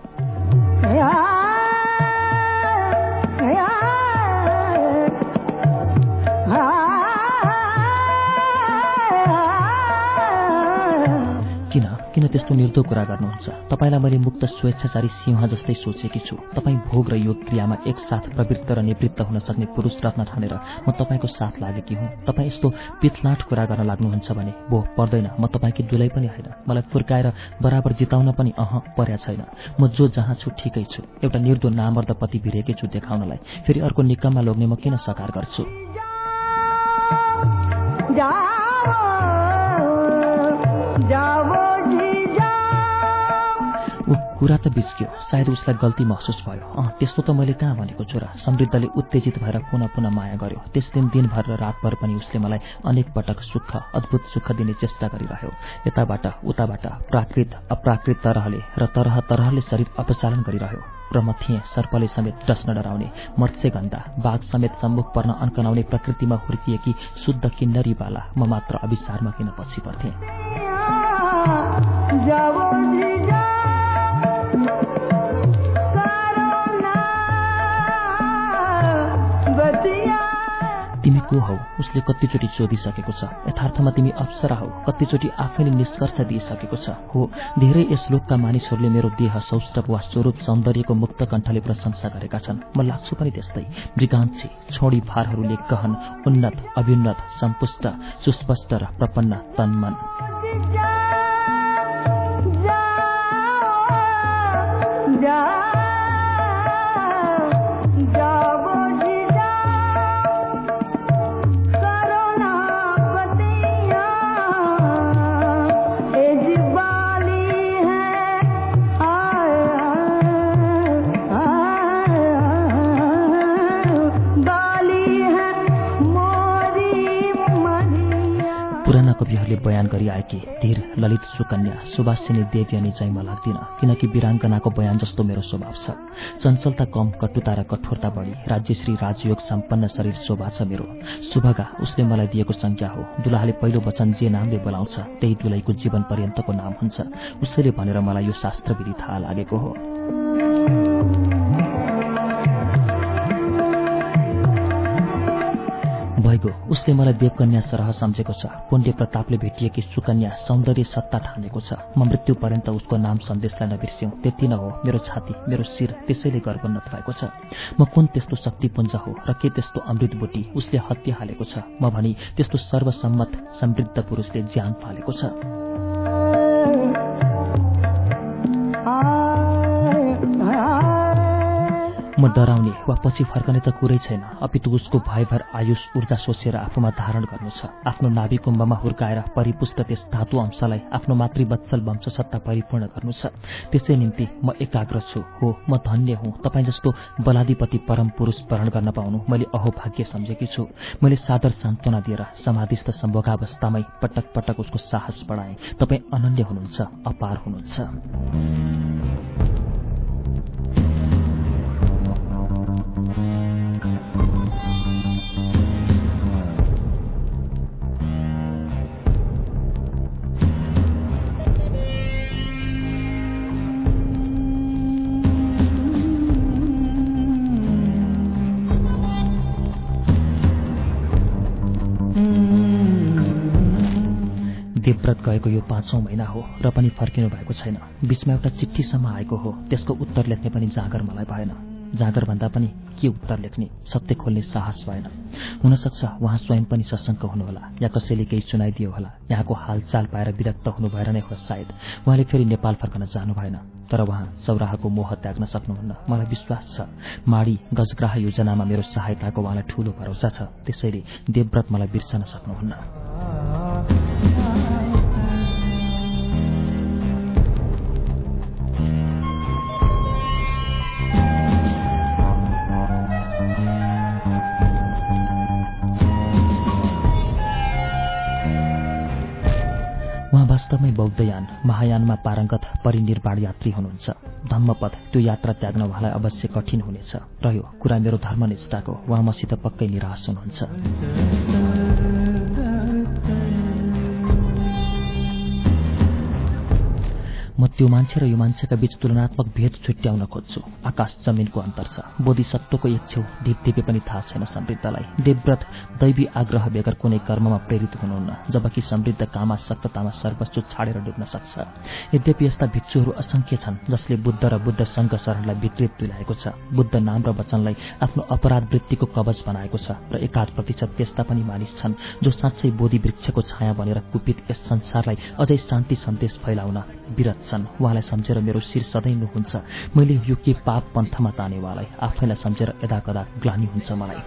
किन त्यस्तो निर्दो कुरा गर्नुहुन्छ। तपाईँलाई मैले मुक्त स्वेच्छाचारी सिंह जस्तै सोचेकी छु। तपाईँ भोग र योग क्रियामा एकसाथ प्रवृत्त र निवृत्त हुन सक्ने पुरुष रत्न ठानेर म तपाईँको साथ लागेकी हुँ। तपाईँ यस्तो पिथलाट कुरा गर्न लाग्नुहुन्छ भने भो पर्दैन। म तपाईँकी दुलै पनि होइन। मलाई फुर्काएर बराबर जिताउन पनि अह पर्या छैन। म जो जहाँ छु ठिकै छु। एउटा निर्दो नामर्द पति भिरेकै छु देखाउनलाई। फेरि अर्को निकममा लोग्ने म किन सकार गर्छु? जाओ जाओ। कुरा त बिच्क्यो सायद उसलाई गल्ती महसुस भयो। अँ त्यस्तो त मैले कहाँ भनेको छु र समृद्धले उत्तेजित भएर पुनः पुनः माया गर्यो। त्यस दिन दिनभर र रातभर पनि उसले मलाई अनेक पटक सुख अद्भुत सुख दिने चेष्टा गरिरह्यो। यताबाट उताबाट प्राकृत अप्राकृत तरहले र तरह तरहले शरीर अपचालन गरिरह्यो। र म थिएँ सर्पले समेत डस्न डराउने मत्स्य गन्धा बाघ समेत सम्मुख पर्न अन्कनाउने प्रकृतिमा हुर्किएकी शुद्ध किन्नरी बाला म मात्र अविसारमा किन पछि पर्थेँ? को हौ उसले कतिचोटि सोधिसकेको छ। यथार्थमा तिमी अप्सरा हौ कतिचोटि आफैले निष्कर्ष दिइसकेको छ। हो धेरै यस लोकका मानिसहरूले मेरो देह सौष्ठव वा स्वरूप सौन्दर्यको मुक्त कण्ठले प्रशंसा गरेका छन्। म लाग्छु पनि त्यस्तै। मृगांशी छोडी भारहरूले गहन उन्नत अभ्युन्नत सम्पुष्ट सुस्पष्ट र प्रपन्न तन्मन। बयान गरी आएकी धीर ललित सुकन्या सुभाषिनी देवी अनि चाहिँ म लाग्दिन किनकि वीराङ्गनाको बयान जस्तो मेरो स्वभाव छ। चञ्चलता कम कटुता र कठोरता बढी राज्यश्री राजयोग सम्पन्न शरीर शोभा छ मेरो। शुभगा उसले मलाई दिएको संज्ञा हो। दुलाहाले पहिलो वचन जे नामले बोलाउँछ त्यही दुलैको जीवन पर्यन्तको नाम हुन्छ। उसैले भनेर मलाई यो शास्त्रविधि थाहा लागेको हो। उसले मलाई देवकन्या सरह सम्झेको छ। पुण्य प्रतापले भेटिएकी सुकन्या सौन्दर्य सत्ता ठानेको छ। म मृत्यु पर्यन्त उसको नाम सन्देशलाई नबिर्स्यौं। त्यति न हो मेरो छाती मेरो शिर त्यसैले गर्वन्नत भएको छ। म कुन त्यस्तो शक्तिपुञ्ज हो र के त्यस्तो अमृत बुटी उसले हत्या हालेको छ? म भनी त्यस्तो सर्वसम्मत समृद्ध पुरुषले ज्यान फालेको छ। म डराउने वा पछि फर्कने त कुरै छैन। अपितु उसको भयभर आयुष ऊर्जा सोचेर आफूमा धारण गर्नु छ। आफ्नो नाभि कुम्भमा हुर्काएर परिपुष्ट त्यस धातु अंशलाई आफ्नो मातृवत्सल वंशसत्ता परिपूर्ण गर्नु छ। त्यसै निम्ति म एकाग्र छु। हो म धन्य हुँ। तपाईँ जस्तो बलाधिपति परम पुरुष वरण गर्न पाउनु मैले अहोभाग्य सम्झेकी छु। मैले सादर सान्त्वना दिएर समाधिस्थ सम्भोगावस्थामै पटक पटक उसको साहस बढाएँ। तपाईँ अनन्य हुनुहुन्छ अपार हुनुहुन्छ। देवव्रत गएको यो पाँचौं महिना हो र पनि फर्किनु भएको छैन। बीचमा एउटा चिठ्ठीसम्म आएको हो। त्यसको उत्तर लेख्ने पनि जाँगर मलाई भएन। जाँगर भन्दा पनि के उत्तर लेख्ने? सत्य खोल्ने साहस भएन। हुन सक्छ उहाँ स्वयं पनि सशङ्क हुनुहोला। या कसैले केही सुनाइदियो होला। यहाँको हालचाल पाएर विरक्त हुनु भएर नै हो सायद। उहाँले फेरि नेपाल फर्कन जानु भएन। तर उहाँ सौराहको मोह त्याग्न सक्नुहुन्न। मलाई विश्वास छ। माडी गजग्राह योजनामा मेरो सहायताको उहाँलाई ठूलो भरोसा छ। त्यसैले देवव्रत मलाई बिर्सन सक्नुहुन्न। वास्तवमै बौद्धयान महायानमा पारङ्गत परिनिर्वाण यात्री हुनुहुन्छ। धम्मपथ त्यो यात्रा त्याग्न उहाँलाई अवश्य कठिन हुनेछ। रह्यो कुरा मेरो धर्मनिष्ठाको उहाँ मसित पक्कै निराश हुनुहुन्छ। म त्यो मान्छे र यो मान्छेका बीच तुलनात्मक भेद छुट्याउन खोज्छु। आकाश जमिनको अन्तर छ। बोधिसत्वको एक छेउ ढिपढिपे पनि थाहा छैन समृद्धलाई। देवव्रत दैवी आग्रह बेगर कुनै कर्ममा प्रेरित हुनुहुन्न जबकि समृद्ध कामा सक्ततामा सर्वस्व छाडेर डुब्न सक्छ। यद्यपि यस्ता भिक्षुहरू असंख्य छन् जसले बुद्ध र बुद्ध संघ शरणलाई विकृत तुल्याएको छ। बुद्ध नाम र वचनलाई आफ्नो अपराध वृत्तिको कवच बनाएको छ र एकाध प्रतिशत त्यस्ता पनि मानिस छन् जो साँच्चै बोधि वृक्षको छाया बनेर कुपित यस संसारलाई अझै शान्ति सन्देश फैलाउन विरत छन्। उहाँलाई सम्झेर मेरो शिर सधैँ नुहुन्छ मैले यो के पाप पन्थमा तानेवालाई आफैलाई सम्झेर यदा कदा ग्लानी हुन्छ मलाई।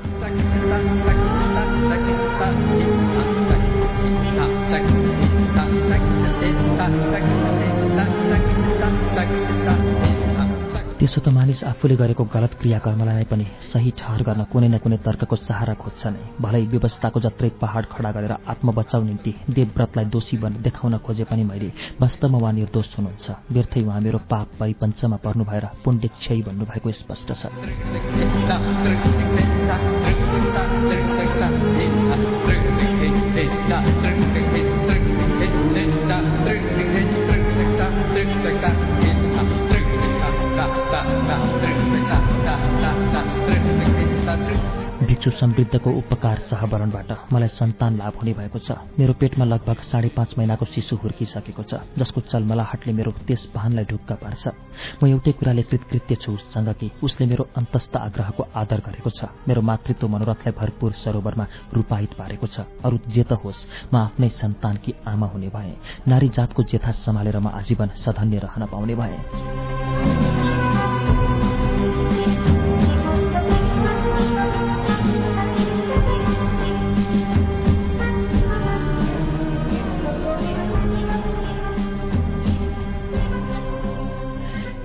त्यसो त मानिस आफूले गरेको गलत क्रियाकर्मलाई पनि सही ठहर गर्न कुनै न कुनै तर्कको सहारा खोज्छ नै भलै व्यवस्थाको जत्रै पहाड खडा गरेर आत्म बचाउ निम्ति देवव्रतलाई दोषी बन देखाउन खोजे पनि मैले वास्तवमा उहाँ निर्दोष हुनुहुन्छ। व्यर्थै उहाँ मेरो पाप परिपञ्चमा पर्नु भएर पुण्य क्षय भन्नुभएको स्पष्ट छ। *laughs* भिक्षु समृद्धको उपकार सहवरणबाट मलाई सन्तान लाभ हुने भएको छ। मेरो पेटमा लगभग साढे पाँच महिनाको शिशु हुर्किसकेको छ जसको चलमलाहटले मेरो त्यस बहनलाई ढुक्क पार्छ। म एउटै कुराले कृतकृत्य छु उससँग कि उसले मेरो अन्तस्थ आग्रहको आदर गरेको छ। मेरो मातृत्व मनोरथलाई भरपूर सरोवरमा रूपाहित पारेको छ। अरू जे त होस् म आफ्नै सन्तानकी आमा हुने भए नारी जातको जेथा सम्हालेर म आजीवन सधन्य रहन पाउने भए।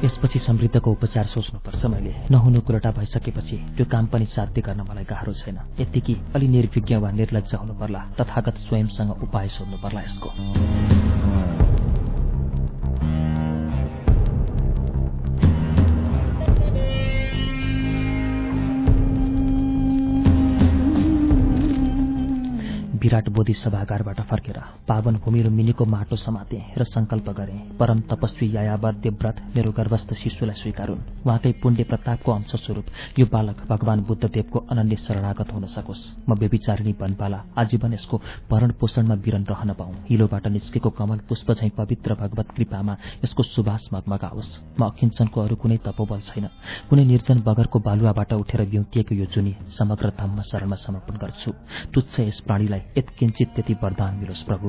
त्यसपछि समृद्धको उपचार सोच्नुपर्छ मैले। नहुनु कुरटा भइसकेपछि त्यो काम पनि साध्य गर्न मलाई गाह्रो छैन। यत्तिकै अलि निर्विज्ञ वा निर्लज्ज हुनु पर्ला तथागत स्वयंसँग उपाय सोध्नु पर्ला यसको। विराट बोधि सभागारबाट फर्केर पावन भूमि रुमिनीको माटो समाते र संकल्प गरे। परम तपस्वी यायावर देवव्रत मेरो गर्भस्थ शिशुलाई स्वीकारुन्। उहाँकै पुण्य प्रतापको अंश स्वरूप यो बालक भगवान बुद्धदेवको अनन्य शरणागत हुन सकोस्। म बेविचारिणी बनपाला आजीवन यसको भरण पोषणमा विरन रहन पाऊ। हिलोबाट निस्केको कमल पुष्प झैं पवित्र भगवत कृपामा यसको सुभाष मगमगाओस्। म अखिञ्चनको अरू कुनै तपोबल छैन। कुनै निर्जन बगरको बालुवाबाट उठेर बिउतिएको यो जुनी समग्र धम्म शरणमा समर्पण गर्छु। तुच्छ यस प्राणीलाई यत्किञ्चित त्यति वरदान मिलोस् प्रभु।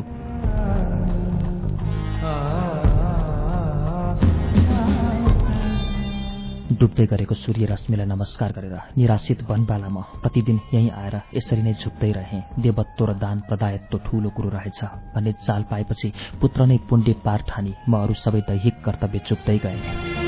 डुब्दै गरेको सूर्य रश्मिलाई नमस्कार गरेर निराशित वनबाला म प्रतिदिन यहीँ आएर यसरी नै झुक्दै रहे। देवत्व र दान प्रदायत्व ठूलो कुरो रहेछ भन्ने चाल पाएपछि पुत्र नै पुण्य पार ठानी म अरू सबै दैहिक कर्तव्य चुक्दै गए।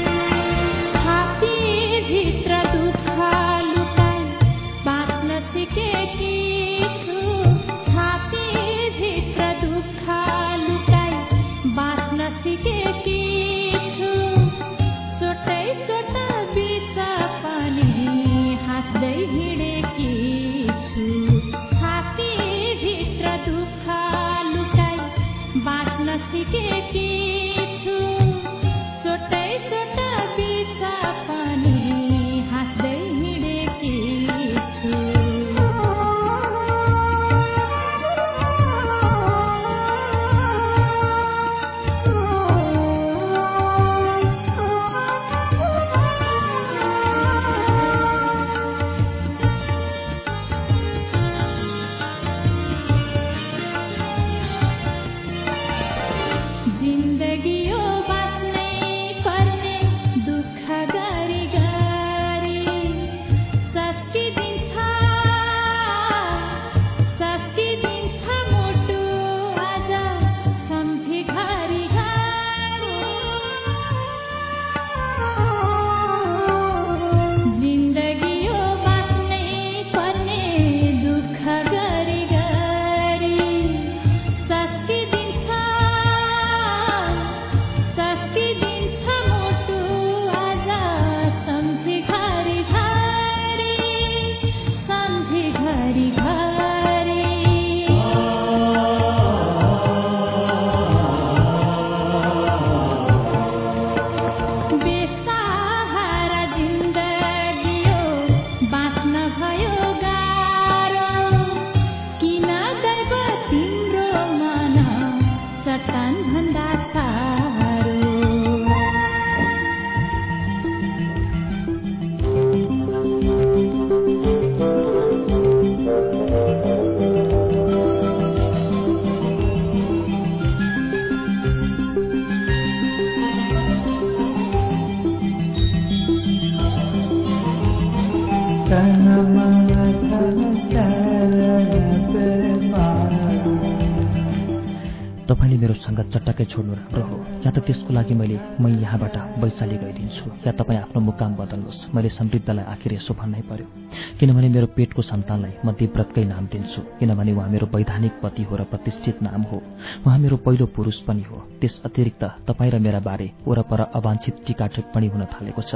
छोड्नु राम्रो हो। या त त्यसको लागि मैले मै यहाँबाट वैशाली गइदिन्छु या तपाईँ आफ्नो मुकाम बदल्नुहोस्। मैले समृद्धलाई आखिर यसो भन्नै पर्यो। किनभने मेरो पेटको सन्तानलाई म दिव्रतकै नाम दिन्छु। किनभने उहाँ मेरो वैधानिक पति हो र प्रतिष्ठित नाम हो। उहाँ मेरो पहिलो पुरुष पनि हो। त्यस अतिरिक्त तपाईँ र मेरा बारे वरपर अवाञ्छित टीका टिप्पणी हुन थालेको छ।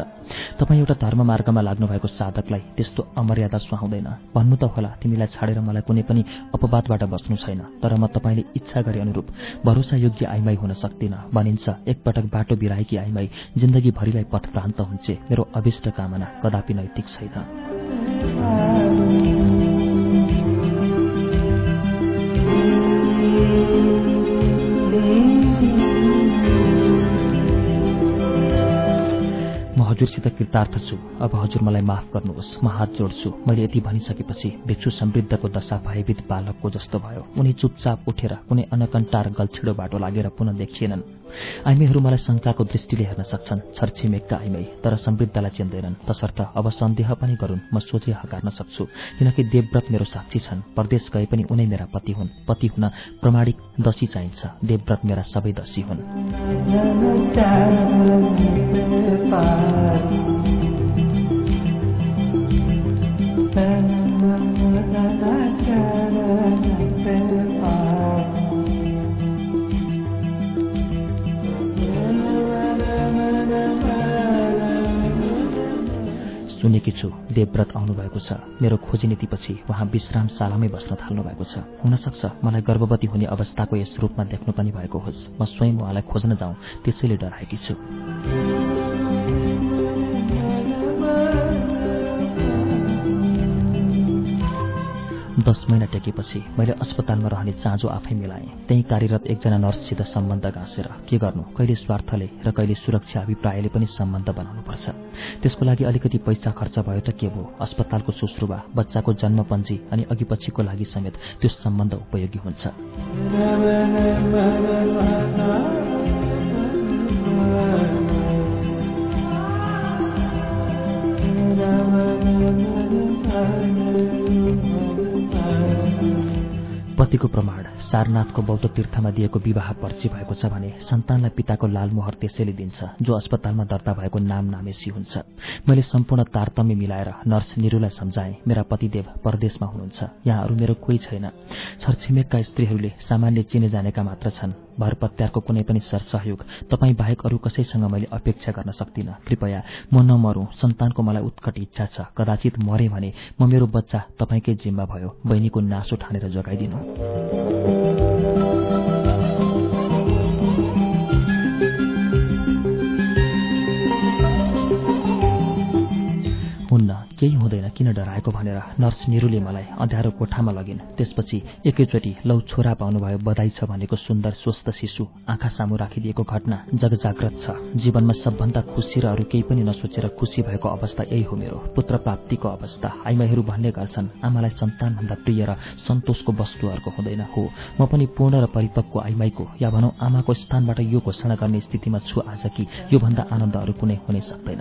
तपाईँ एउटा धर्म मार्गमा लाग्नु भएको साधकलाई त्यस्तो अमर्यादा सुहाउँदैन। भन्नु त होला तिमीलाई छाडेर मलाई कुनै पनि अपवादबाट बस्नु छैन। तर म तपाईँले इच्छा गरे अनुरूप भरोसायोग्य आइमाई हुन सक्दिन। भनिन्छ एकपटक बाटो बिराएकी आइमाई जिन्दगीभरिलाई पथप्रान्त हुन्छे। मेरो अभिष्ट कामना कदापि नैतिक छैन। हजुरसित कृतार्थ छु। अब हजुर मलाई माफ गर्नुहोस्। म हात जोड्छु। मैले यति भनिसकेपछि भिक्षु समृद्धको दशा भयभीत बालकको जस्तो भयो। उनी चुपचाप उठेर कुनै अनकन्टार गल्छिडो बाटो लागेर पुनः देखिएनन्। आइमाईहरू मलाई शङ्काको दृष्टिले हेर्न सक्छन्। छरछिमेकका आइमाई तर समृद्धलाई चिन्दैनन्। तसर्थ अब सन्देह पनि गरून्। म सोझै हकार्न सक्छु किनकि देवव्रत मेरो साक्षी छन्। परदेश गए पनि उनै मेरा पति हुन्। पति हुन प्रमाणिक दशी चाहिन्छ। देवव्रत मेरा सबै दशी हुन्। सुनेकी छु। देवव्रत आउनुभएको छ। मेरो खोजी नीतिपछि उहाँ विश्रामशालामै बस्न थाल्नु भएको छ। हुनसक्छ मलाई गर्भवती हुने अवस्थाको यस रूपमा देख्नु पनि भएको होस्। म स्वयं उहाँलाई खोज्न जाउँ त्यसैले डराएकी छु। दस महिना टेकेपछि मैले अस्पतालमा रहने चाँजो आफै मिलाएँ। त्यही कार्यरत एकजना नर्ससित सम्बन्ध गाँसेर के गर्नु? कहिले स्वार्थले र कहिले सुरक्षा अभिप्रायले पनि सम्बन्ध बनाउनुपर्छ। त्यसको लागि अलिकति पैसा खर्च भयो त के भयो? अस्पतालको सुश्रुवा बच्चाको जन्मपञ्जी अनि अघि पछिको लागि समेत त्यो सम्बन्ध उपयोगी हुन्छ। पतिको प्रमाण सारनाथको बौद्ध तीर्थमा दिएको विवाह पर्ची भएको छ भने सन्तानलाई पिताको लालमोहर त्यसैले दिन्छ जो अस्पतालमा दर्ता भएको नाम नामेसी हुन्छ। मैले सम्पूर्ण तारतम्य मिलाएर नर्स निरुलाई सम्झाएँ मेरा पतिदेव परदेशमा हुनुहुन्छ यहाँ अरू मेरो कोही छैन। छरछिमेकका स्त्रीहरूले सामान्य चिने जानेका मात्र छन्। भर पत्यारको कुनै पनि सरसहयोग तपाईँ बाहेक अरू कसैसँग मैले अपेक्षा गर्न सक्दिनँ। कृपया म नमरौं। सन्तानको मलाई उत्कट इच्छा छ। कदाचित मरे भने म मेरो बच्चा तपाईँकै जिम्मा भयो। बहिनीको नासो ठानेर जोगाइदिनु। केही हुँदैन। किन डराएको भनेर नर्स निरुले मलाई अँध्यारो कोठामा लगिन्। त्यसपछि एकैचोटि लौ छोरा पाउनुभयो बधाई छ भनेको सुन्दर स्वस्थ शिशु आँखा सामु राखिदिएको घटना जगजाग्रत छ। जीवनमा सबभन्दा खुसी र अरू केही पनि नसोचेर खुसी भएको अवस्था यही हो मेरो। पुत्र प्राप्तिको अवस्था। आइमाईहरू भन्ने गर्छन् आमालाई सन्तानभन्दा प्रिय र सन्तोषको वस्तु अर्को हुँदैन। हो म पनि पूर्ण र परिपक्व आइमाईको या भनौँ आमाको स्थानबाट यो घोषणा गर्ने स्थितिमा छु आज कि योभन्दा आनन्द अरू कुनै हुनै सक्दैन।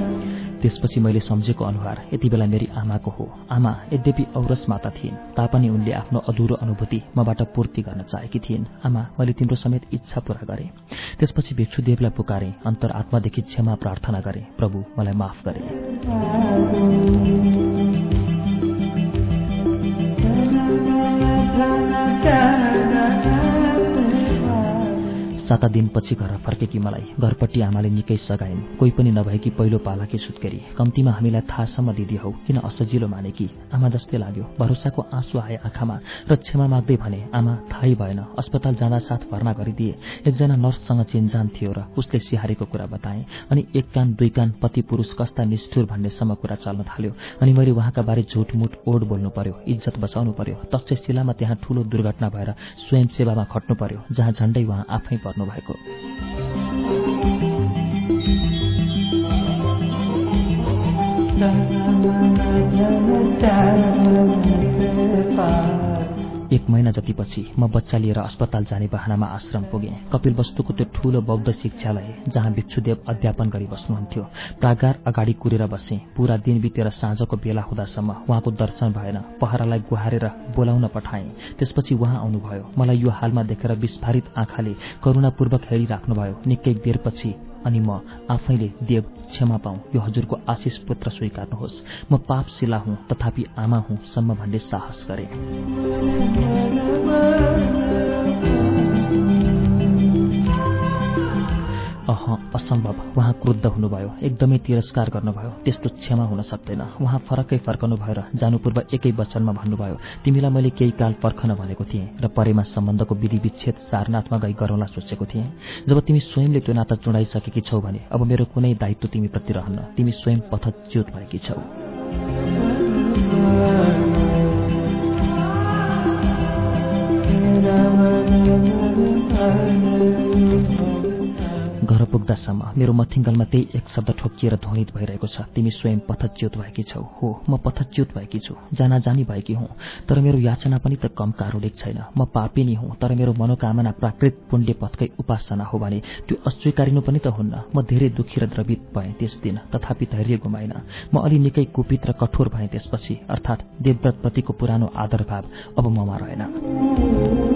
त्यसपछि मैले सम्झेको अनुहार यति बेला मेरी आमाको हो आमा यद्यपि औरस माता थिइन् तापनि उनले आफ्नो अधुरो अनुभूति मबाट पूर्ति गर्न चाहेकी थिइन् आमा मैले तिम्रो समेत इच्छा पूरा गरे त्यसपछि भिक्षुदेवलाई पुकारे अन्तर आत्मादेखि क्षमा प्रार्थना गरे प्रभु मलाई माफ गरे साता दिनपछि घर फर्केकी मलाई घरपट्टि आमाले निकै सघाइन्। कोही पनि नभएकी पहिलो पालाकी सुत्केरी। कम्तीमा हामीलाई थाहासम्म दिदी हौ किन असजिलो माने कि? आमा जस्तै लाग्यो। भरोसाको आँसु आए आँखामा र क्षमा माग्दै भने आमा थाहै भएन। अस्पताल जाँदा साथ भर्ना गरिदिए। एकजना नर्ससँग चिन्जान थियो र उसले सिहारीको कुरा बताए। अनि एक कान दुई कान पति पुरुष कस्ता निष्ठुर भन्नेसम्म कुरा चल्न थाल्यो। अनि मैले उहाँका बारे झुटमुट ओड बोल्नु पर्यो इज्जत बचाउनु पर्यो। तक्षशिलामा त्यहाँ ठूलो दुर्घटना भएर स्वयं सेवामा खट्नु पर्यो जहाँ झण्डै उहाँ आफै पर्नु भएको एक महिना जतिपछि म बच्चा लिएर अस्पताल जाने बहानामा आश्रम पुगेँ। कपिल वस्तुको त्यो ठूलो बौद्ध शिक्षालय जहाँ भिक्षुदेव अध्यापन गरी बस्नुहुन्थ्यो प्रागार अगाडि कुरेर बसेँ। पूरा दिन बितेर साँझको बेला हुँदासम्म उहाँको दर्शन भएन। पहरालाई गुहारेर बोलाउन पठाएँ। त्यसपछि उहाँ आउनुभयो। मलाई यो हालमा देखेर विस्फारित आँखाले करुणापूर्वक हेरिराख्नुभयो। निकै बेरपछि अनि म आफैले देव क्षमा पाऊ यो हजुरको आशिष पुत्र स्वीकार्नुहोस्। म पापशिला हुँ तथापि आमा हुँ सम्म भन्ने साहस गरे। अह असम्भव। उहाँ क्रुद्ध हुनुभयो। एकदमै तिरस्कार गर्नुभयो। त्यस्तो क्षमा हुन सक्दैन। उहाँ फरकै फर्कनु भएर जानुपूर्व एकै वचनमा भन्नुभयो तिमीलाई मैले केही काल पर्खन भनेको थिएँ र परेमा सम्बन्धको विधि विच्छेद सारनाथमा गई गरौँला सोचेको थिएँ। जब तिमी स्वयंले त्यो नाता चुडाइसकेकी छौ भने अब मेरो कुनै दायित्व तिमीप्रति रहन्न। तिमी स्वयं पथच्युत भएकी छौ। नपुग्दासम्म मेरो मथिङ्गलमा त्यही एक शब्द ठोकिएर ध्वनित भइरहेको छ। तिमी स्वयं पथच्युत भएकी छौ। हो म पथच्युत भएकी छु। जानाजानी भएकी हुँ। तर मेरो याचना पनि त कम कारुणिक छैन। म पापिनी हुँ तर मेरो मनोकामना प्राकृत पुण्य पथकै उपासना हो भने त्यो अस्वीकारिनु पनि त हुन्न। म धेरै दुखी र द्रवित भएँ त्यस दिन तथापि धैर्य गुमाइन। म अलि निकै कुपित र कठोर भएँ त्यसपछि अर्थात् देवव्रतप्रतिको पुरानो आदर भाव अब ममा रहेन।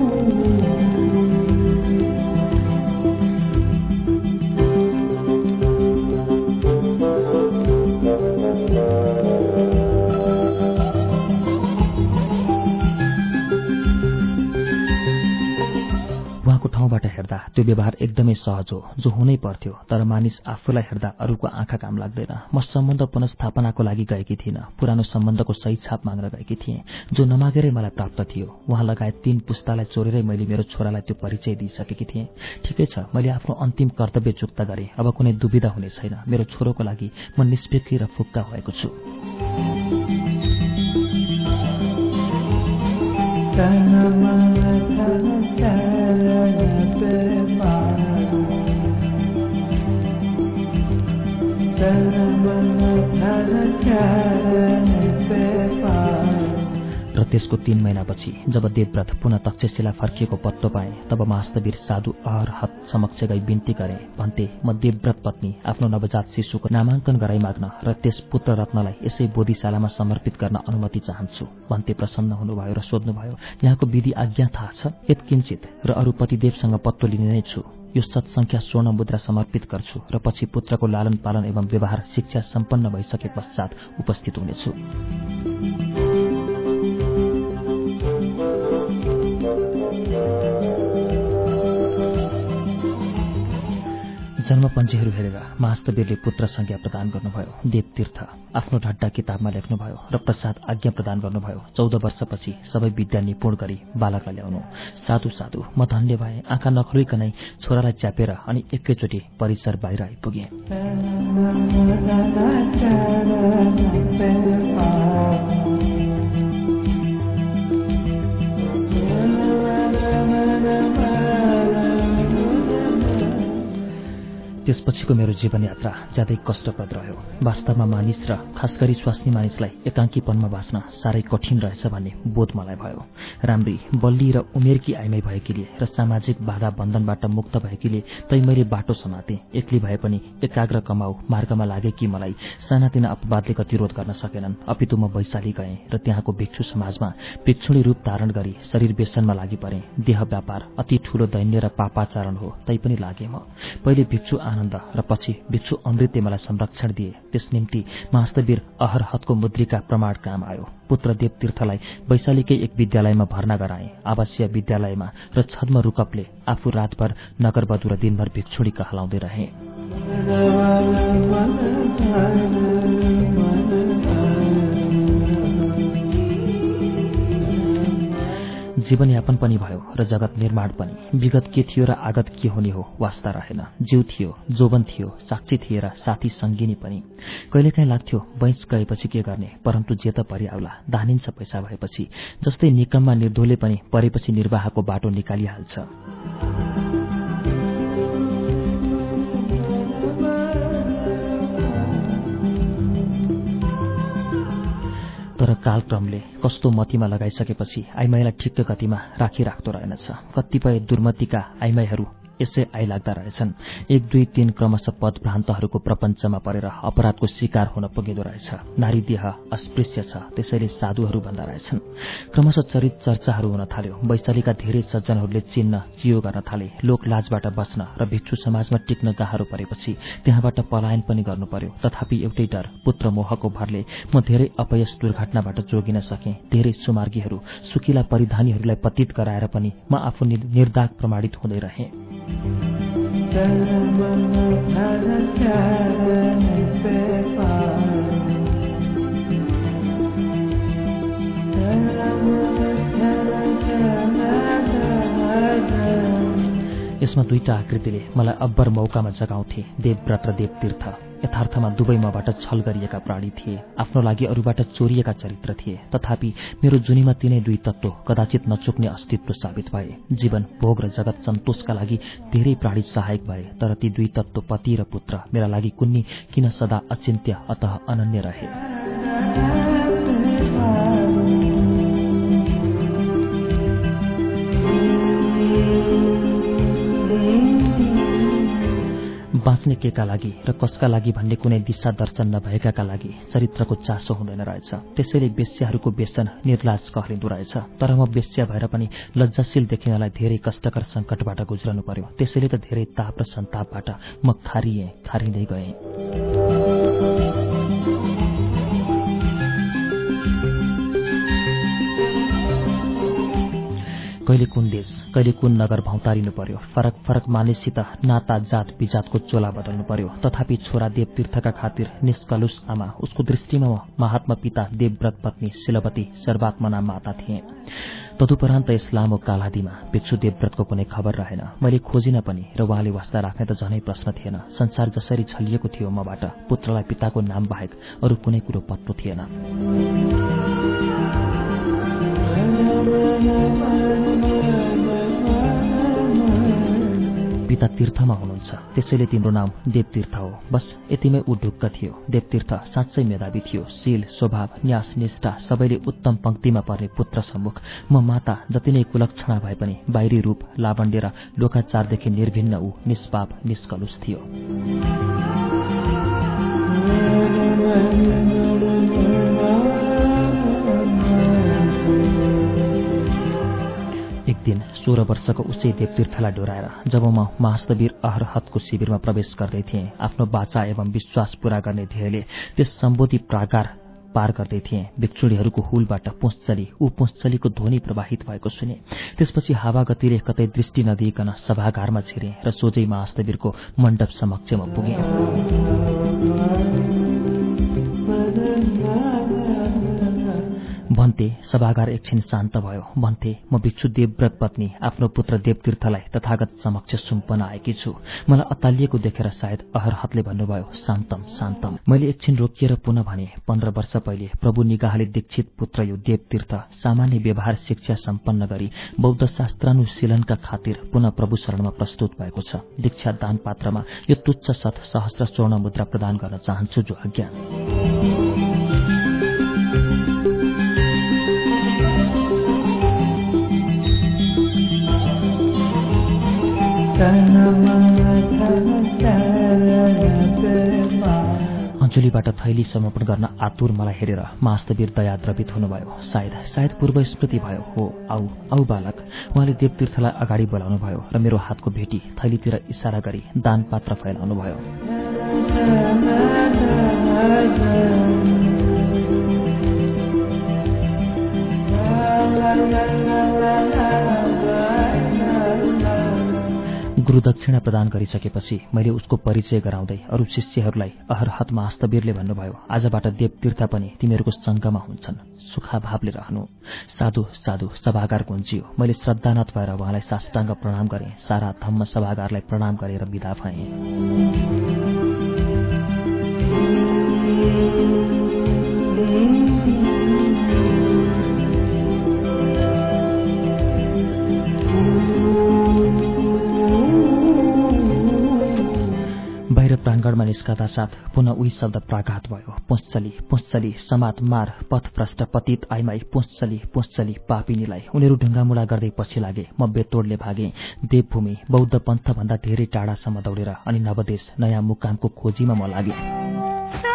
ठाउँबाट हेर्दा त्यो व्यवहार एकदमै सहज हो जो हुनै पर्थ्यो। तर मानिस आफूलाई हेर्दा अरूको आँखा काम लाग्दैन। म सम्बन्ध पुनस्थापनाको लागि गएकी थिइनँ। पुरानो सम्बन्धको सही छाप माग्न गएकी थिएँ जो नमागेरै मलाई प्राप्त थियो। उहाँ लगायत तीन पुस्तालाई चोरेरै मैले मेरो छोरालाई त्यो परिचय दिइसकेकी थिएँ। ठिकै छ मैले आफ्नो अन्तिम कर्तव्य चुक्ता गरेँ। अब कुनै दुविधा हुने छैन। मेरो छोरोको लागि म निष्पेक्षी र फुक्का भएको छु। तन मन धन चरण पे पार तन मन धन चरण पे पार र त्यसको तीन महिनापछि जब देवव्रत पुनः तक्षशिला फर्किएको पत्तो पाए तब मास्तवीर साधु अहरहत समक्ष गई बिन्ती गरे भन्थे म देवव्रत पत्नी आफ्नो नवजात शिशुको नामाङ्कन गराइ माग्न र त्यस पुत्र रत्नलाई यसै बोधिशालामा समर्पित गर्न अनुमति चाहन्छु भन्ते प्रसन्न हुनुभयो र सोध्नुभयो यहाँको विधि आज्ञा थाहा छ? यत्किञ्चित र अरू पतिदेवसँग पत्तो लिने नै छु। यो सत्सङ्ख्या स्वर्ण मुद्रा समर्पित गर्छु र पछि पुत्रको लालन पालन एवं व्यवहार शिक्षा सम्पन्न भइसके पश्चात उपस्थित हुनेछु। जन्मपञ्जीहरू हेरेर महास्तवीरले पुत्र संज्ञा प्रदान गर्नुभयो देवतीर्थ आफ्नो ढड्डा किताबमा लेख्नुभयो र प्रसाद आज्ञा प्रदान गर्नुभयो। चौध वर्षपछि सबै विद्या निपुण गरी बालकलाई ल्याउनु। साधु साधु म धन्य भए आँखा नखरुइकनै छोरालाई च्यापेर अनि एकैचोटि परिसर बाहिर आइपुगे। त्यसपछिको मेरो जीवन यात्रा ज्यादै कष्टप्रद रह्यो। वास्तवमा मानिस र खास गरी स्वास्नी मानिसलाई एकाङ्कीपनमा बाँच्न साह्रै कठिन रहेछ भन्ने बोध मलाई भयो। राम्री बल्ली र उमेरकी आइमै भएकीले र सामाजिक बाधा बन्धनबाट मुक्त भएकीले तै मैले बाटो समाते। एक्लै भए पनि एकाग्र कमाऊ मार्गमा लागे कि मलाई सानातिना अपवादले गतिरोध गर्न सकेनन्। अपितु म वैशाली गएँ र त्यहाँको भिक्षु समाजमा भिक्षुणी रूप धारण गरी शरीर व्यसनमा लागि परे। देह व्यापार अति ठूलो दैन्य र पापाचरण हो तैपनि लागे म। पहिले भिक्षु आनन्द र पछि भिक्षु अमृतले मलाई संरक्षण दिए। त्यस निम्ति महास्तवीर अहरहतको मुद्रिका प्रमाण काम आयो। पुत्र देवतीर्थलाई वैशालीकै एक विद्यालयमा भर्ना गराए। आवासीय विद्यालयमा र छद्म रुकपले आफू रातभर नगरबधु र दिनभर भिक्षुणी कहलाउँदै रहे। जीवनयापन पनि भयो र जगत निर्माण पनि। विगत के थियो र आगत के हुने हो वास्ता रहेन। जीव थियो जोवन थियो साक्षी थिए र साथी सङ्गिनी पनि। कहिलेकाहीँ लाग्थ्यो बैंस गएपछि के गर्ने? परन्तु जे त परिआउला दानिन्छ पैसा भएपछि। जस्तै निकममा निर्धोले पनि परेपछि निर्वाहको बाटो निकालिहाल्छ। तर कालक्रमले कस्तो मतिमा लगाइसकेपछि आइमाईलाई ठिक्क गतिमा राखिराख्दो रहेनछ। कतिपय दुर्मतिका आइमाईहरू यसै आइलाग्दा रहेछन्। एक दुई तीन क्रमशः पद भ्रान्तहरूको प्रपञ्चमा परेर अपराधको शिकार हुन पुगिँदो रहेछ। नारी देह अस्पृश्य छ त्यसैले साधुहरू भन्दा रहेछन्। क्रमशः चरित चर्चाहरू हुन थाल्यो। वैशालीका धेरै सज्जनहरूले चिन्न चियो गर्न थाले। लोक लाजबाट बच्न र भिक्षु समाजमा टिक्न गाह्रो परेपछि त्यहाँबाट पलायन पनि गर्नु पर्यो। तथापि एउटै डर पुत्र मोहको भरले म धेरै अपयस दुर्घटनाबाट जोगिन सके। धेरै सुमार्गीहरू सुकिला परिधानीहरूलाई पतित गराएर पनि म आफू निर्दाग प्रमाणित हुँदै रहेँ। तन मन धन चरण पे पार तन मन धन चरण यसमा दुईटा आकृतिले मलाई अब्बर मौकामा जगाउँथे। देवव्रत र देवतीर्थ। यथार्थमा दुवै मबाट छल गरिएका प्राणी थिए। आफ्नो लागि अरूबाट चोरिएका चरित्र थिए। तथापि मेरो जुनीमा तिनै दुई तत्त्व कदाचित नचुक्ने अस्तित्व साबित भए। जीवन भोग र जगत सन्तोषका लागि धेरै प्राणी सहायक भए तर ती दुई तत्त्व पति र पुत्र मेरा लागि कुन्नी किन सदा अचिन्त्य अत अनन्य रहे। बाँच्ने केका लागि र कसका लागि भन्ने कुनै दिशा दर्शन नभएकाका लागि चरित्रको चासो हुँदैन रहेछ। त्यसैले बेस्याहरूको व्यसन निर्लाज कहलिँदो रहेछ। तर म बेस्या भएर पनि लज्जाशील देखिनलाई धेरै कष्टकर सङ्कटबाट गुज्रनु पर्यो। त्यसैले त धेरै ताप र सन्तापबाट म खारिएँ खारिँदै गएँ। कहिले कुन देश कहिले कुन नगर भौतारिनु पर्यो? फरक फरक मानिससित नाता जात विजातको चोला बदल्नु पर्यो। तथापि छोरा देव तीर्थका खातिर निष्कलुष आमा उसको दृष्टिमा महात्मा पिता देवव्रत पत्नी शिलवती सर्वात्मना माता थिए। तदुपरान्त यस लामो कालादिमा भिक्षु देवव्रतको कुनै खबर रहेन। मैले खोजिन पनि र उहाँले वास्ता राख्ने त झनै प्रश्न थिएन। संसार जसरी छलिएको थियो मबाट पुत्रलाई पिताको नाम बाहेक अरू कुनै कुरो पत्तो थिएन। पिता तीर्थमा हुनुहुन्छ। त्यसैले तिम्रो नाम देवतीर्थ हो। बस यतिमै ऊ ढुक्क थियो। देवतीर्थ साँच्चै मेधावी थियो। शील स्वभाव न्यास निष्ठा सबैले उत्तम पंक्तिमा पर्ने पुत्र सम्मुख। म माता जति नै कुलक्षणा भए पनि बाहिरी रूप लावण्य र लोकाचारदेखि निर्भिन्न ऊ निष्पाप निष्कलुष थियो। दिन सोह्र वर्षको उसै देवतीर्थलाई डोराएर जब म महास्तवीर अहरहतको शिविरमा प्रवेश गर्दै थिएँ आफ्नो बाचा एवं विश्वास पूरा गर्ने ध्येयले त्यस सम्बोधि प्राकार पार गर्दै थिएँ। भिक्षुणीहरूको हुलबाट पुँचली ऊ पुँचलीको ध्वनि प्रवाहित भएको सुने। त्यसपछि हावागतिले कतै दृष्टि नदिइकन सभागारमा छिरे र सोझै महास्तवीरको मण्डप समक्षमा पुगे। भन्थे सभागार एकछिन शान्त भयो। भन्थे म भिक्षु देवव्रत पत्नी आफ्नो पुत्र देवतीर्थलाई तथागत समक्ष सुम्पन आएकी छु। मलाई अत्तालिएको देखेर सायद अहरहतले भन्नुभयो शान्तम शान्तम। मैले एकछिन रोकिएर पुनः भने पन्ध्र वर्ष पहिले प्रभु निगाहले दीक्षित पुत्र यो देवतीर्थ सामान्य व्यवहार शिक्षा सम्पन्न गरी बौद्ध शास्त्रानुशीलनका खातिर पुनः प्रभु शरणमा प्रस्तुत भएको छ। दीक्षा दान पात्रमा यो तुच्छ सत सहस्त्र स्वर्ण मुद्रा प्रदान गर्न चाहन्छु जो आज्ञा अञ्जुलीबाट थैली समर्पण गर्न आतुर मलाई हेरेर मास्तवीर दया द्रवित हुनुभयो। सायद सायद पूर्व स्मृति भयो। हो आऊ आऊ बालक। उहाँले देवतीर्थलाई अगाडि बोलाउनु भयो र मेरो हातको भेटी थैलीतिर इसारा गरी दान पात्र फैलाउनु भयो। गुरुदक्षिणा प्रदान गरिसकेपछि मैले उसको परिचय गराउँदै अरू शिष्यहरूलाई अहरहत मास्तवीरले भन्नुभयो आजबाट देवतीर्थ पनि तिमीहरूको सङ्गमा हुन्छन्। सुखाभावले रहनु। साधु साधु सभागार गुन्जियो। मैले श्रद्धानाथ भएर उहाँलाई साष्टाङ्ग प्रणाम गरेँ। सारा धम्म सभागारलाई प्रणाम गरेर विदा भएँ। प्राङ्गणमा निस्कदा साथ पुनः उही शब्द प्राघात भयो। पुँचली पुँचली समात मार पथभ्रष्ट पतित आइमाई पुँचली पुँचली पापिनीलाई। उनीहरू ढुङ्गामुढा गर्दै पछि लागे म बेतोडले भागे देवभूमि बौद्ध पन्थभन्दा धेरै टाढासम्म दौडेर अनि नवदेश नयाँ मुकामको खोजीमा म लागे।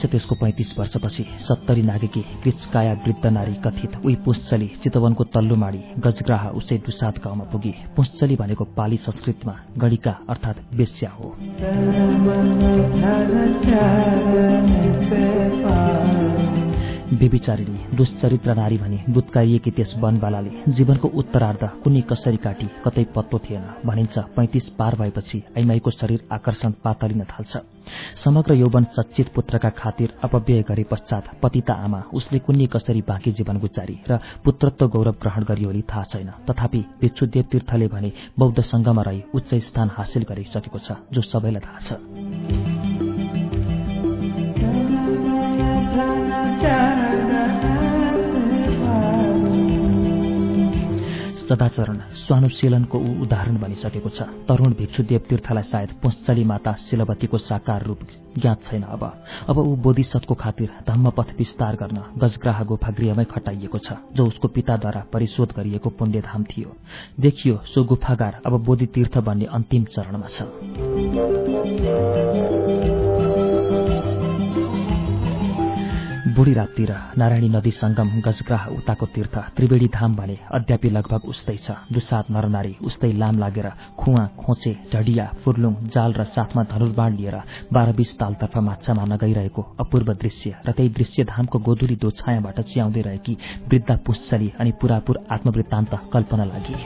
भनिन्छ त्यसको पैंतिस वर्षपछि सत्तरी नागेकी कृचकाया वृद्ध नारी कथित उही पुष्चली चितवनको तल्लो माडी गजग्राह उसै दुसाद गाउँमा पुगी पुष्चली भनेको पाली संस्कृतमा गणिका अर्थात् बेस्या हो बेबिचारिणी दुश्चरित्र नारी भनी दुत्कारिएकी त्यस वनबालाले जीवनको उत्तरार्ध कुनै कसरी काटी कतै पत्तो थिएन। भनिन्छ पैंतिस पार भएपछि आइमाईको शरीर आकर्षण पातलिन थाल्छ। समग्र यौवन सच्चित पुत्रका खातिर अपव्यय गरे पश्चात पतिता आमा उसले कुनै कसरी बाँकी जीवन गुजारी र पुत्रत्व गौरव ग्रहण गरियोली थाहा छैन। तथापि भिक्षुदेव तीर्थले भने बौद्ध संघमा रही उच्च स्थान हासिल गरिसकेको छ जो सबैलाई थाहा छ। सदाचरण स्वानुशीलनको ऊ उदाहरण बनिसकेको छ। तरूण भिक्षुदेव तीर्थलाई सायद पुंचली माता शिलवतीको साकार रूप ज्ञात छैन अब। अब ऊ बोधिसतको खातिर धम्मपथ विस्तार गर्न गजग्राह गुफागृहमै खटाइएको छ जो उसको पिताद्वारा परिशोध गरिएको पुण्यधाम थियो। देखियो सो गुफागार अब बोधि तीर्थ बन्ने अन्तिम चरणमा छ। बुढी राततिर नारायणी नदी संगम गजग्राह उताको तीर्थ त्रिवेणी धाम भने अद्यापि लगभग उस्तै छ। दुसात नरनारी उस्तै लाम लागेर खुवा खोचे ढडिया फुर्लुङ जाल र साथमा धनुर्बाण लिएर बाह्र बीस तालतर्फ माछा मार्न गइरहेको अपूर्व दृश्य र त्यही दृश्य धामको गोधुली दोछायाबाट च्याउँदै रहेकी वृद्धा पुष्चली अनि पुरापुर आत्मवृत्तान्त कल्पना लागि।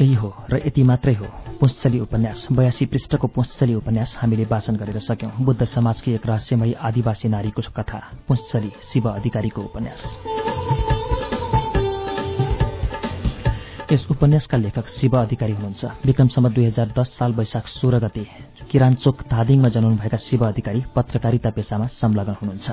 यही हो र यति मात्रै हो। पुंचली उपन्यास बयासी पृष्ठको पुंचली उपन्यास हामीले वाचन गरेर सक्यौं। बुद्ध समाजकी एक रहस्यमयी आदिवासी नारीको कथा पुंचली शिव अधिकारीको उपन्यास। यस उपन्यासका लेखक शिव अधिकारी हुनुहुन्छ। विक्रमसम्म दुई हजार दस साल वैशाख सोह्र गते किरानचोक धादिङमा जन्मनुभएका शिव अधिकारी पत्रकारिता पेसामा संलग्न हुनुहुन्छ।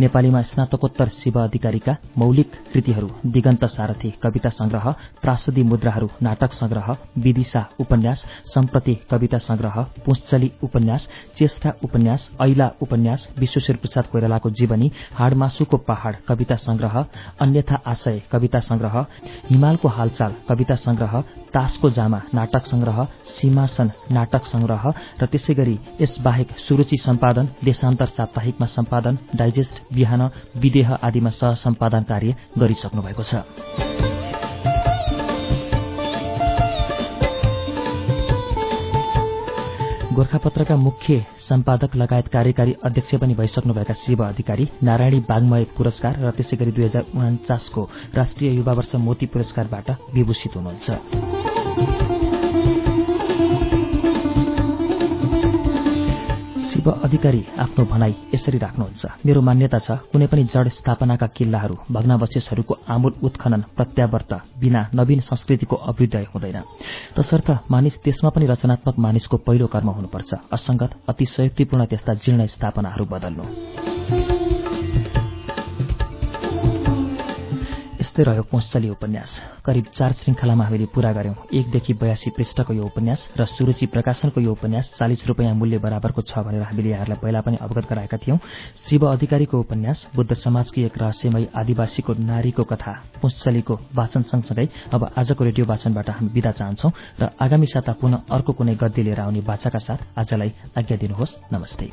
नेपालीमा स्नातकोत्तर शिव अधिकारीका मौलिक कृतिहरू दिगन्त सारथी कविता संग्रह त्रासदी मुद्राहरू नाटक संग्रह विदिशा उपन्यास सम्प्रति कविता संग्रह पुंचली उपन्यास चेष्टा उपन्यास ऐला उपन्यास विश्वश्वर प्रसाद कोइरालाको जीवनी हाडमासुको पहाड़ कविता संग्रह अन्यथा आशय कविता संग्रह हिमालको हालचाल कविता संग्रह तासको जामा नाटक संग्रह सीमासन नाटक संग्रह र त्यसै गरी यसबाहेक सुरुचि सम्पादन देशान्तर साप्ताहिकमा सम्पादन डाइजेस्ट बिहान विदेह आदिमा सह सम्पादन कार्य गरिसक्नु भएको छ। गोर्खापत्रका मुख्य सम्पादक लगायत कार्यकारी अध्यक्ष पनि भइसक्नुभएका शिव अधिकारी नारायणी बागमय पुरस्कार र त्यसै गरी दुई हजार उनाचासको राष्ट्रिय युवा वर्ष मोती पुरस्कारबाट विभूषित हुनुहुन्छ। शिव अधिकारी आफ्नो भनाई यसरी राख्नुहुन्छ। मेरो मान्यता छ कुनै पनि जड स्थापनाका किल्लाहरू भग्नावशेषहरूको आमूल उत्खनन प्रत्यावर्त बिना नवीन संस्कृतिको अभ्युदय हुँदैन। तसर्थ मानिस त्यसमा पनि रचनात्मक मानिसको पहिलो कर्म हुनुपर्छ। असंगत अतिशयोक्तिपूर्ण त्यस्ता जीर्ण स्थापनाहरू बदल्नु। यस्तै रह्यो उपन्यास। करिब चार श्रृंखलामा हामीले पूरा गर्यौं। एकदेखि बयासी पृष्ठको यो उपन्यास र सुरुचि प्रकाशनको यो उपन्यास चालिस रुपियाँ मूल्य बराबरको छ भनेर हामीले यहाँहरूलाई पहिला पनि अवगत गराएका थियौं। शिव अधिकारीको उपन्यास बुद्ध समाजकी एक रहस्यमय आदिवासीको नारीको कथा पुंचलीको वाचन सँगसँगै अब आजको रेडियो वाचनबाट हामी विदा चाहन्छौ र आगामी साता पुनः अर्को कुनै गद्दी लिएर आउने बाचाका साथ आजलाई आज्ञा दिनुहोस्। नमस्ते।